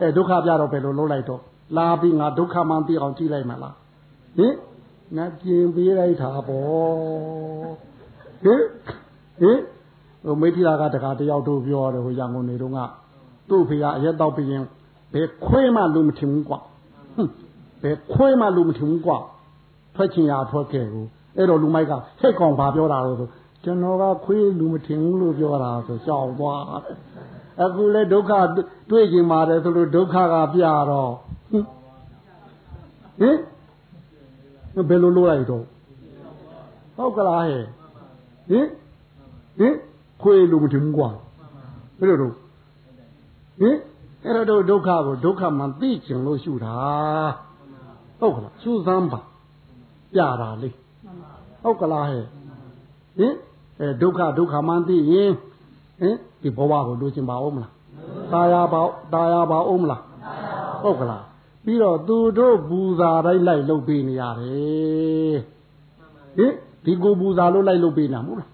အဲဒုက္ခပြတော့ဘယ်လိုလုပ်လိုက်တော့လာပြီးငါဒုက္ခမှန်းသိအောင်ကြည့်လိုက်မလားဟင်ငါပြင်ပေးလိုက်တာပေါ့ဟင်ဟင်ဟိုမိထီလာကတခါတယောက်တို့ပြောတယ်ဟိုရန်ကုန်နေတော့ကသူ့ဖေကအရက်တော့ပြင်းဘယ်ခွေးမှလူမထင်ဘူးကွာ ဘယ်ခွေးမှလူမထင်ဘူးကွာထွက်ချင်ရထွက်ခဲ့ဘူးအဲ့တော့လူမိုက်ကဟိတ်ကောင်ဘာပြောတာလို့ဆိုကျွန်တော်ကခွေးလူမထင်ဘူးလို့ပြောတာဆိုရှောင်သွားအခုလဲဒုက္ခတွေ့ကြပါတယ်ဆိုလို့ဒုက္ခကပြတော့ဟင်ဘယ်လိုလုပ်လိုက်တော့ဟုတ်ကလားဟဲ့ဟင်ဟင်ခွေးလူမထင်ဘူးကွာဘယ်လိုတော့ဟင်အဲ့တော့ဒုက္ခကိုဒုက္ခမှသိကျင်လို့ရှုတာ ဟုတ်ကလားရှုစမ်းပါပြတာလေဟုတ်ကလားဟဲ့ဟင်အဲဒုက္ခဒုက္ခမှသိရင်ဟင်ဒီဘဝကိုလိုချင်ပါဦးမလားตายာပါตายာပါဦးမလားဟုတ်ကလားပြီးတော့သူတို့ပူဇာတိုင်းလိုက်လုပ်ပေးနေရတယ်ဟင်ဒီကိုပူဇာလို့လိုက်လုပ်ပေးနေတာမဟုတ်လား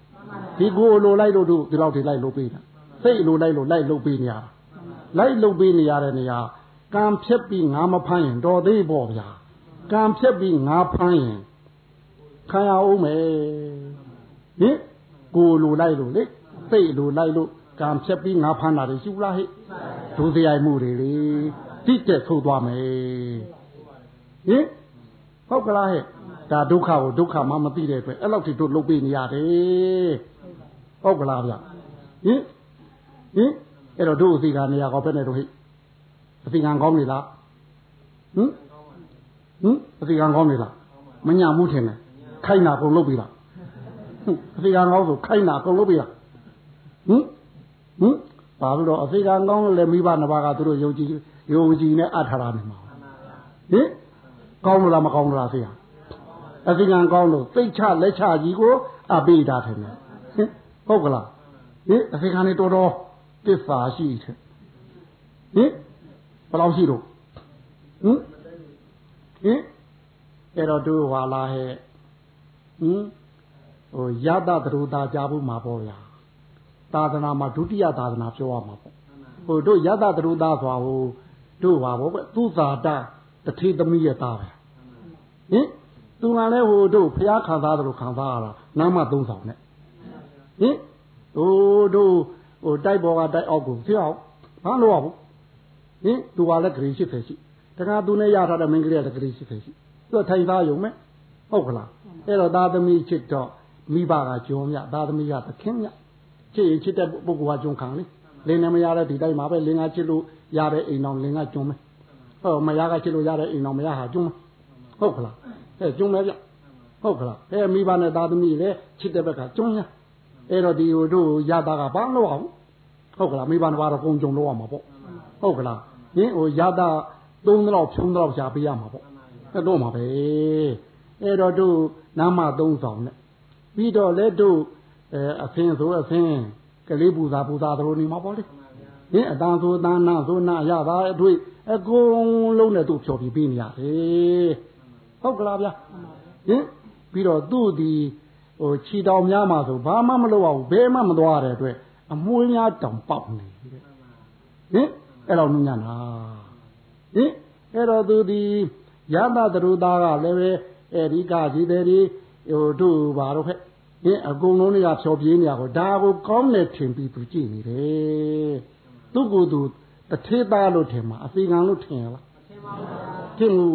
ဒီကိုလိုလိုက်လို့တို့ဒီလောက်ထိလိုက်လုပ်ပေးတာစိတ်လိုလိုက်လို့လိုက်လုပ်ပေးနေရတာလိုက်လုပ်ပေးနေရတဲ့နေရာကံဖြက်ပြီးငါမဖမ်းရင်တော်သေးပေါ့ဗျာ ကံဖြက်ပြီးငါဖမ်းရင်ခံရအောင်မယ်ဟင်ကိုလိုလိုက်လို့လေစိတ်လိုလိုက်လို့ကံဖြက်ပြီးငါဖမ်းတာတွေရှိလားဟဲ့ဒုစရိုက်မှုတွေလေတိတက်ထုတ်သွားမယ်ဟင်ဟုတ်ကလားဟဲ့ဒါဒုက္ခကိုဒုက္ခမှမသိတဲ့အတွက်အဲ့လောက်ထိတို့လုပ်ပေးနေရတယ်ဟုတ်ကလားဗျဟင်ဟင်အဲ့တော့တို့အစီကနေရာကောပဲနဲ့တို့ဟိအစီကံကောင်းနေလားဟင် ဟင်အစီကံကောင်းနေလားမညာမှုထင်တယ်ခိုင်းတာကုန်လုပ်ပြီလားအစီကံကောင်းဆိုခိုင်းတာကုန်လုပ်ပြီလားဟင်ဟင်ဘာလို့တော့အစီကံကောင်းလည်းမိဘနှစ်ပါးကသူတို့ယုံကြည်ယုံကြည်နဲ့အထာရနေမှာဟင်ကောင်းလို့လားမကောင်းလို့လားဆေးရအစီကံကောင်းလို့သိချလက်ချကြီးကိုအပိတာထင်တယ်ဟုတ်ကလားဟင်အစီကံနေတော်တော်သစ္စာရှိတယ်ဟဟင်ဘယ်လောက်ရှိတော့ဟင် ဟင်အဲ့တော့တို့ဟာလာဟဲ့ဟင်ဟိုယတသရုတာကြားဖို့မှာပေါ့ဗျာသာသနာမှာဒုတိယသာသနာပြောရမှာပေါ့ဟိုတို့ယတသရုတာဆိုတာဟိုတို့ဟာပေါ့သူသာတတထေသမီးရဲ့သားပဲဟင်သူကလည်းဟိုတို့ဖျားခံစားတယ်လို့ခံစားရတာနာမသုံးဆောင်နဲ့ဟင်ဟိုတို့ဟိုတိုက်ပေါ်ကတိုက်အောက်ကိုဖျောက်ဘာလို့ရဘူးဟင်သူကလည်းဂရေ80ရှိ တခါသူနဲ့ရထားတဲ့မင်းကလေးကလည်းဂရေ80ရှိသူကထိုင်သားယုံမဲ့ဟုတ်ကလားအဲ့တော့သားသမီးချစ်တော့မိဘကကြုံမြသားသမီးကသခင်မြချစ်ရင်ချစ်တဲ့ပုဂ္ဂိုလ်ကကြုံခံလေလင်းနဲ့မရတဲ့ဒီတိုင်းမှာပဲလင်းကချစ်လို့ရတဲ့အိမ်တော်လင်းကကြုံမယ်ဟောမရကချစ်လို့ရတဲ့အိမ်တော်မရဟာကြုံမယ်ဟုတ်ကလားအဲကြုံမယ်ဗျဟုတ်ကလားအဲမိဘနဲ့သားသမီးလည်းချစ်တဲ့ဘက်ကကြုံရအဲ့တော့ဒီဟိုတို့ရတာကဘာလို့အောင်ဟုတ်ကလားမိဘနှစ်ပါးတော့ကုံကြုံလို့ရမှာပေါ့ဟုတ်ကလားဟင်ဟိုရတာ သုံးတော့ဖြုံးတော့ရှားပေးရမှာပေါ့အဲ့တော့မှာပဲအဲ့တော့တို့နာမသုံးဆောင်နဲ့ပြီးတော့လဲတို့အဲအဖင်းဆိုအဖင်းကလေးပူဇာပူဇာတို့နေမှာပေါ့လေဟင်အတန်ဆိုတန်နာဆိုနာရတာအတွေ့အကုန်လုံးနဲ့သူ့ဖြော်ပြပေးနေရတယ်ဟုတ်ကလားဗျာဟင်ပြီးတော့သူ့ဒီဟိုခြီတောင်များမှာဆိုဘာမှမလုပ်အောင်ဘယ်မှမသွားရတဲ့အတွက်အမွှေးများတောင်ပေါက်နေတယ်ဟင်အဲ့တော့ညနာ ဟင်အဲ့တော့သူဒီရတသရုသားကလည်းပဲအဲဒီကကြီးတဲ့ဒီဟိုတို့ဘာတော့ဖက်ဟင်အကုန်လုံးတွေကဖြောပြေးနေရကိုဒါကိုကောင်းတယ်ထင်ပြီးသူကြည့်နေတယ်သူ့ကိုယ်သူတထေးသားလို့ထင်မှာအစီကံလို့ထင်ရလားထင်ပါဘူးထင်ဘူး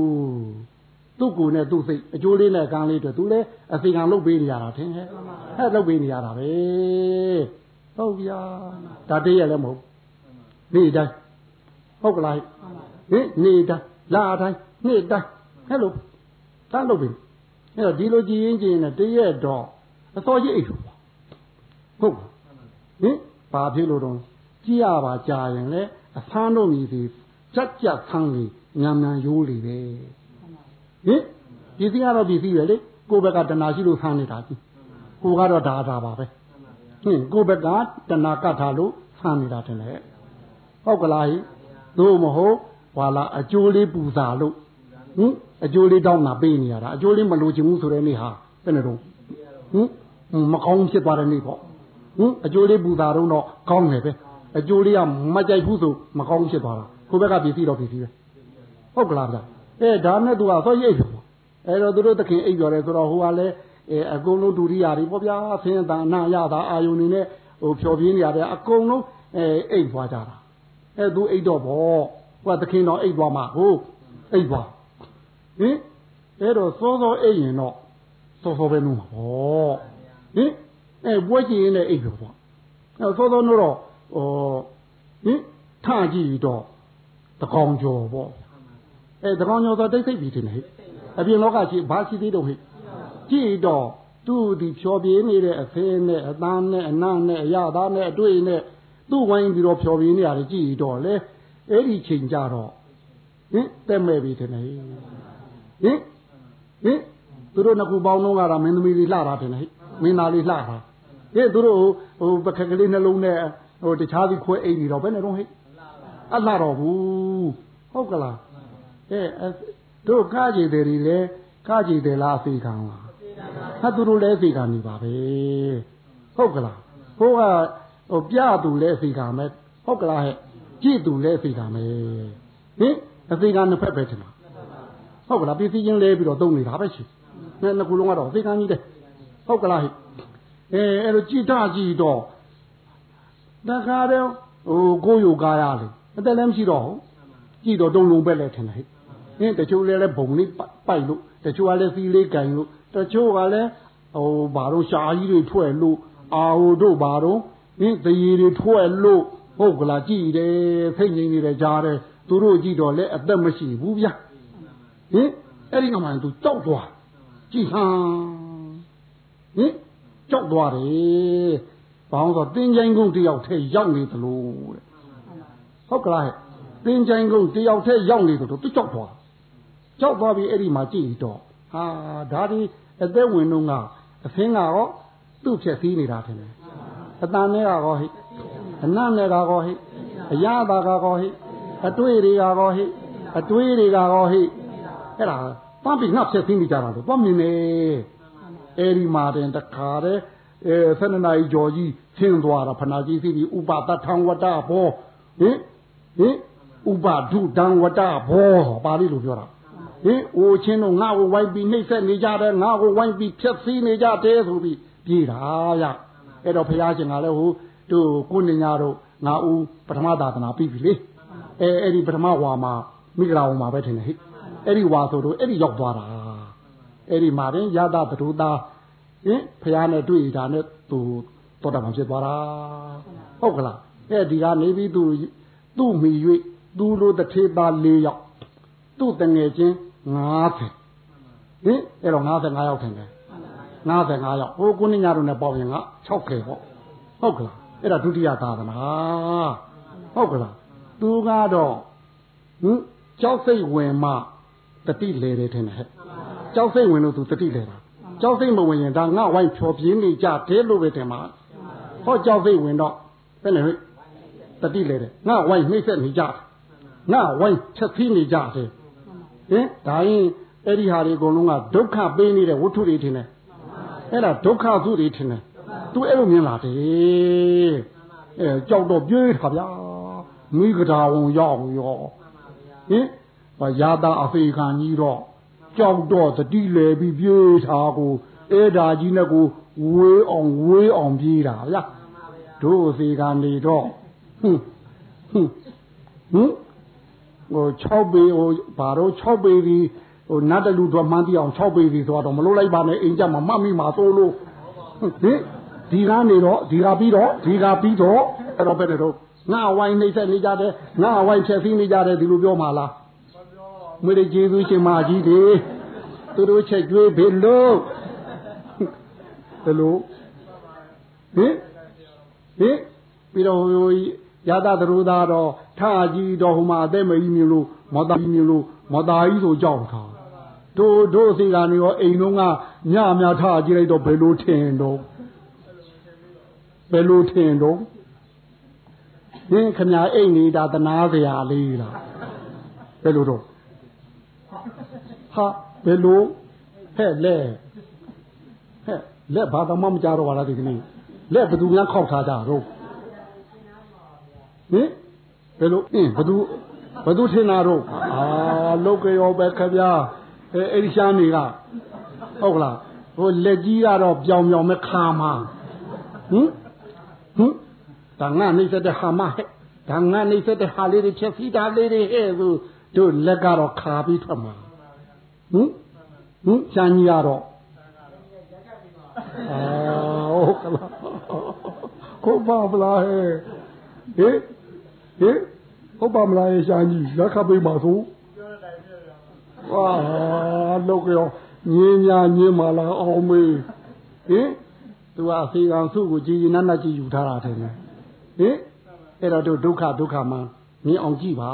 သူ့ကိုယ်နဲ့သူ့စိတ်အကျိုးလေးနဲ့ကံလေးတွေသူလည်းအစီကံလုပ်ပေးနေရတာထင်ဟဲ့ဟဲ့လုပ်ပေးနေရတာပဲဟုတ်ဗျာဒါတည်းရလည်းမဟုတ်နေ့တိုင်းဟုတ်ကလား ဟင်နေ့တိုင်းလာတိုင်းနေ့တိုင်းဟဲ့လို့ဒါလုပ်ပြီအဲ့တော့ဒီလိုကြည်ရင်ကြည်ရင်တရက်တော့အစောကြီးအိတ်လို့ဟုတ်ဟင်ဘာဖြစ်လို့တော့ကြည့်ရပါကြာရင်လေအဆန်းတို့မြည်စီကြက်ကြက်ဆန်းလေးညံညံရိုးလေးပဲဟင်ဒီစီကတော့ဒီစီပဲလေကိုယ့်ဘက်ကတဏှာရှိလို့ဆန်းနေတာကြီးကိုကတော့ဒါဒါပါပဲဟင်ကိုယ့်ဘက်ကတဏှာကတ်ထားလို့ဆန်းနေတာတယ်လေဟုတ်ကလားဟိသို့မဟုတ် ဟာလာအကျိုးလေးပူဇာလို့ဟင်အကျိုးလေးတောင်းတာပေးနေရတာအကျိုးလေးမလိုချင်ဘူးဆိုတဲ့နေ့ဟာဘယ်နဲ့တော့ဟင်မကောင်းဖြစ်သွားတဲ့နေ့ပေါ့ဟင်အကျိုးလေးပူဇာတော့ကောင်းတယ်ပဲအကျိုးလေးကမကြိုက်ဘူးဆိုမကောင်းဖြစ်သွားတာကိုဘက်ကပစ္စည်းတော့ပစ္စည်းပဲဟုတ်ကလားဗျအဲဒါနဲ့သူကဆောရိပ်ပြောအဲတော့သူတို့သခင်အိပ်ပြောတယ်ဆိုတော့ဟိုကလည်းအဲအကုန်လုံးဒုရိယာတွေပေါ့ဗျာဆင်းရဲတာအနာရတာအာယုန်နေနဲ့ဟိုဖြော်ပြင်းနေရတယ်အကုန်လုံးအဲအိပ်သွားကြတာအဲသူအိပ်တော့ဗော ဟိုကသခင်တော်အိပ်သွားမှာဟုတ်အိပ်သွားဟင်အဲ့တော့စောစောအိပ်ရင်တော့စောစောပဲနုမှာဗောဟင်အဲပွဲကြည့်ရင်လည်းအိပ်ပြောပေါ့အဲစောစောနုတော့ဟိုဟင်ထကြည့်တော့တကောင်ကျော်ပေါ့အဲတကောင်ကျော်ဆိုတိတ်ဆိတ်ပြီထင်တယ်အပြင်လောကရှိဘာရှိသေးတော့ဟဲ့ကြည့်တော့သူ့ဒီဖြောပြေးနေတဲ့အဖေးနဲ့အသားနဲ့အနံ့နဲ့အရသားနဲ့အတွေ့နဲ့သူ့ဝိုင်းပြီးတော့ဖြောပြေးနေရတယ်ကြည့်တော့လေ အဲ့ဒီချိန်ကြတော့ဟင်တက်မဲ့ပြီထင်တယ်ဟင်ဟင်သူတို့နှစ်ခုပေါင်းလုံးကတော့မင်းသမီးလေးလှတာထင်တယ်မင်းသားလေးလှတာဟဲ့သူတို့ဟိုပခက်ကလေးနှလုံးနဲ့ဟိုတခြားစီခွဲအိမ်နေတော့ဘယ်နဲ့တော့ဟဲ့အလှတော့ဘူးဟုတ်ကလားအဲတို့ကားကြည်တယ်တွေလေကားကြည်တယ်လားအစီခံလားဟာသူတို့လည်းအစီခံနေပါပဲဟုတ်ကလားဟိုကဟိုပြသူလည်းအစီခံမယ်ဟုတ်ကလားဟဲ့ ကြည့်သူလည်းအစီခံမယ်ဟင်အစီခံနှစ်ဖက်ပဲချင်တာဟုတ်ကလားပြည်စည်းချင်းလဲပြီးတော့သုံးနေတာပဲရှိနဲ့နှစ်ခုလုံးကတော့အစီခံကြီးတယ်ဟုတ်ကလားဟဲ့အဲအဲ့လိုကြည်တာကြည်တော့တခါတော့ဟိုကိုယိုကားရလေအသက်လည်းမရှိတော့ဟုတ်ကြည်တော့တုံလုံးပဲလဲထင်တယ်ဟဲ့အင်းတချို့လည်းလည်းဘုံလေးပိုက်လို့တချို့ကလည်းစီလေးကန်လို့တချို့ကလည်းဟိုဘာလို့ရှားကြီးတွေထွက်လို့အာဟိုတို့ဘာတော့အင်းတရီတွေထွက်လို့ ဟုတ်ကလားကြည်တယ်ဖိတ်ငိမ့်နေတယ်ကြားတယ်သူတို့ကြည့်တော့လည်းအသက်မရှိဘူးဗျာဟင်အဲ့ဒီကမှသူကြောက်သွားကြည်ဟန်ဟင်ကြောက်သွားတယ်ဘာလို့ဆိုတင်းချိုင်းကုန်းတယောက်ထဲရောက်နေသလိုတဲ့ဟုတ်ကလားတင်းချိုင်းကုန်းတယောက်ထဲရောက်နေသလိုသူကြောက်သွားကြောက်သွားပြီးအဲ့ဒီမှာကြည့်တော့ဟာဒါဒီအသက်ဝင်တော့ကအဖင်းကတော့သူ့ဖြက်စည်းနေတာထင်တယ်အတန်နဲ့ကောဟိ အနတ်နဲ့ကောဟိအရသာကောဟိဟအတွေ့တွေကရောဟိအတွေ့တွေကရောဟိအဲ့ဒါပန်းပြီးငှက်ဖြစ်သိနေကြတာလို့သွားမြင်နေအဲ့ဒီမှာတင်တခါတည်းအဲဆန္ဒနာကြီးကျော်ကြီးဆင်းသွားတာဖနာကြီးစီဥပတထံဝတ္တဘောဟင်ဟင်ဥပဒုဒံဝတ္တဘောပါဠိလိုပြောတာဟင်အိုချင်းတို့ငါ့ကိုဝိုင်းပြီးနှိမ့်ဆက်နေကြတယ်ငါ့ကိုဝိုင်းပြီးဖြက်စီးနေကြတယ်ဆိုပြီးပြေးတာရအဲ့တော့ဘုရားရှင်ကလည်းဟို တို့ကိုနေညာတို့ငါဦးပထမသာသနာပြီးပြီလေအဲအဲ့ဒီပထမဝါမှာမိဂရာဝမှာပဲထင်တယ်ဟိအဲ့ဒီဝါဆိုတော့အဲ့ဒီရောက်သွားတာအဲ့ဒီမှာတင်ရတသတုသားဟင်ဘုရားနဲ့တွေ့တာနဲ့သူတော်တာမှဖြစ်သွားတာဟုတ်ကလားအဲဒီကနေပြီးသူသူ့မိ၍သူလိုတစ်ထေသား၄ယောက်သူ့တငယ်ချင်း90ဟင်အဲ့တော့55ယောက်ထင်တယ်55ယောက်ဟိုကုဏညာတို့နဲ့ပေါင်းရင်က60ပေါ့ဟုတ်ကလား အဲ့ဒါဒုတိယသာသနာဟုတ်ကလားသူကတော့ဟင်ကြောက်စိတ်ဝင်မှတတိလေတယ်ထင်တယ်ဟဲ့ကြောက်စိတ်ဝင်လို့သူတတိလေတာကြောက်စိတ်မဝင်ရင်ဒါငါဝိုင်းဖြောပြင်းနေကြတယ်လို့ပဲတင်မှာဟောကြောက်စိတ်ဝင်တော့ဘယ်နဲ့ဟဲ့တတိလေတယ်ငါဝိုင်းနှိမ့်ဆက်နေကြငါဝိုင်းချက်သီးနေကြတယ်ဟင်ဒါရင်အဲ့ဒီဟာတွေအကုန်လုံးကဒုက္ခပေးနေတဲ့ဝတ္ထုတွေထင်တယ်အဲ့ဒါဒုက္ခသုတွေထင်တယ် သူအဲ့လိုမြင်လာတယ်အဲကြောက်တော့ပြေးတာဗျာမိဂဒါဝန်ရောက်ရောဟင်ဘာယာတာအဖေခံကြီးတော့ကြောက်တော့တတိလေပြီးပြေးတာကိုအဲ့ဒါကြီးနဲ့ကိုဝေးအောင်ဝေးအောင်ပြေးတာဗျာတို့စီကနေတော့ဟွန်းဟွန်းဟွန်းဟို6ပေဟိုဘာတော့6ပေဒီဟိုနတ်တလူတော့မှန်းတိအောင်6ပေဒီဆိုတော့မလို့လိုက်ပါနဲ့အိမ်ကြမှာမှတ်မိမှာသို့လို့ဟင် ဒီကနေတော့ဒီကပြီးတော့ဒီကပြီးတော့အဲ့တော့ပဲတော့ငါဝိုင်းနှိမ့်ဆက်နေကြတယ်ငါဝိုင်းဖြည့်ဆည်းနေကြတယ်ဒီလိုပြောမှလားမွေးကျေးဇူးရှင်မကြီးတွေသူတို့ချက်ကျွေးဘယ်လိုဘယ်လိုဟင်ဟင်ပြီးတော့ရသသရုသားတော့ထာကြီးတော်ဟိုမှာအသက်မကြီးမြင်လို့မော်တာကြီးမြင်လို့မော်တာကြီးဆိုကြောက်တာတို့တို့စီကနေရောအိမ်လုံးကညများထာကြည့်လိုက်တော့ဘယ်လိုထင်တော့ ဘယ်လိုထင်တော့ဟင်းခမညာအိမ်နေတာတနာစရာလေးလားဘယ်လိုတော့ဟာဘယ်လိုဟဲ့လဲဟဲ့လက်ဘာသမမကြတော့ပါလားဒီကနေ့လက်ဘယ်သူများခောက်ထားကြတော့ဟင်ဘယ်လိုအင်းဘသူဘသူထင်တာတော့အာလောကရောပဲခဗျာအဲအဲ့ဒီရှားနေကဟုတ်ကလားဟိုလက်ကြီးကတော့ပြောင်ပြောင်မဲ့ခါမှာဟင် ဟင်ဒါငါနှိမ့်ဆက်တဲ့ဟာမဟဲ့ဒါငါနှိမ့်ဆက်တဲ့ဟာလေးတွေချက်စီးတာလေးတွေဟဲ့ဆိုတို့လက်ကတော့ခါပြီးထွက်မှာဟင်ဟင်ရှားကြီးကတော့အာဟုတ်ကလားကိုပါဗလားဟဲ့ဟင်ဟင်ဟုတ်ပါမလားရှားကြီးလက်ခပ်ပေးပါဆိုဟာလောကရောညင်းညာညင်းမလားအောင်မေးဟင် သူကအဖေကံစုကိုကြည်ရင်နတ်နတ်ကြည်ယူထားတာတယ်ဟင်အဲ့တော့တို့ဒုက္ခဒုက္ခမှမြင်အောင်ကြည့်ပါ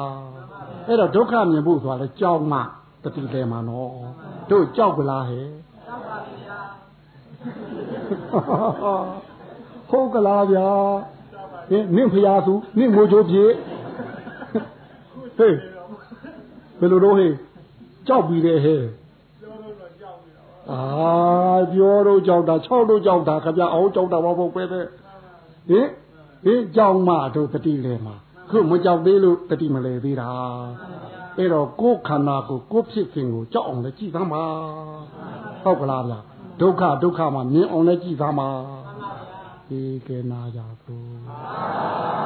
အဲ့တော့ဒုက္ခမြင်ဖို့ဆိုတာလေကြောက်မှတတိတယ်မှာနော်တို့ကြောက်ကြလားဟဲ့ကြောက်ပါဗျာဟုတ်ကလားဗျာဟင်နင့်ဖျားစုနင့်ငိုချိုးပြေဟေးဘယ်လိုတော့ဟေးကြောက်ပြီးတယ်ဟဲ့ အာပြောတော့ကြောက်တာ6တော့ကြောက်တာခပြအောင်ကြောက်တာမဟုတ်ပဲတဲ့ဟင်ဟင်ကြောက်မှတို့တတိလဲမှာခုမကြောက်သေးလို့တတိမလဲသေးတာအဲ့တော့ကိုယ်ခန္ဓာကိုကိုယ်ဖြစ်ခြင်းကိုကြောက်အောင်လည်းကြည်သမ်းပါဟုတ်ကလားဗျာဒုက္ခဒုက္ခမှာမြင်အောင်လည်းကြည်သမ်းပါဒီကေနာကြသို့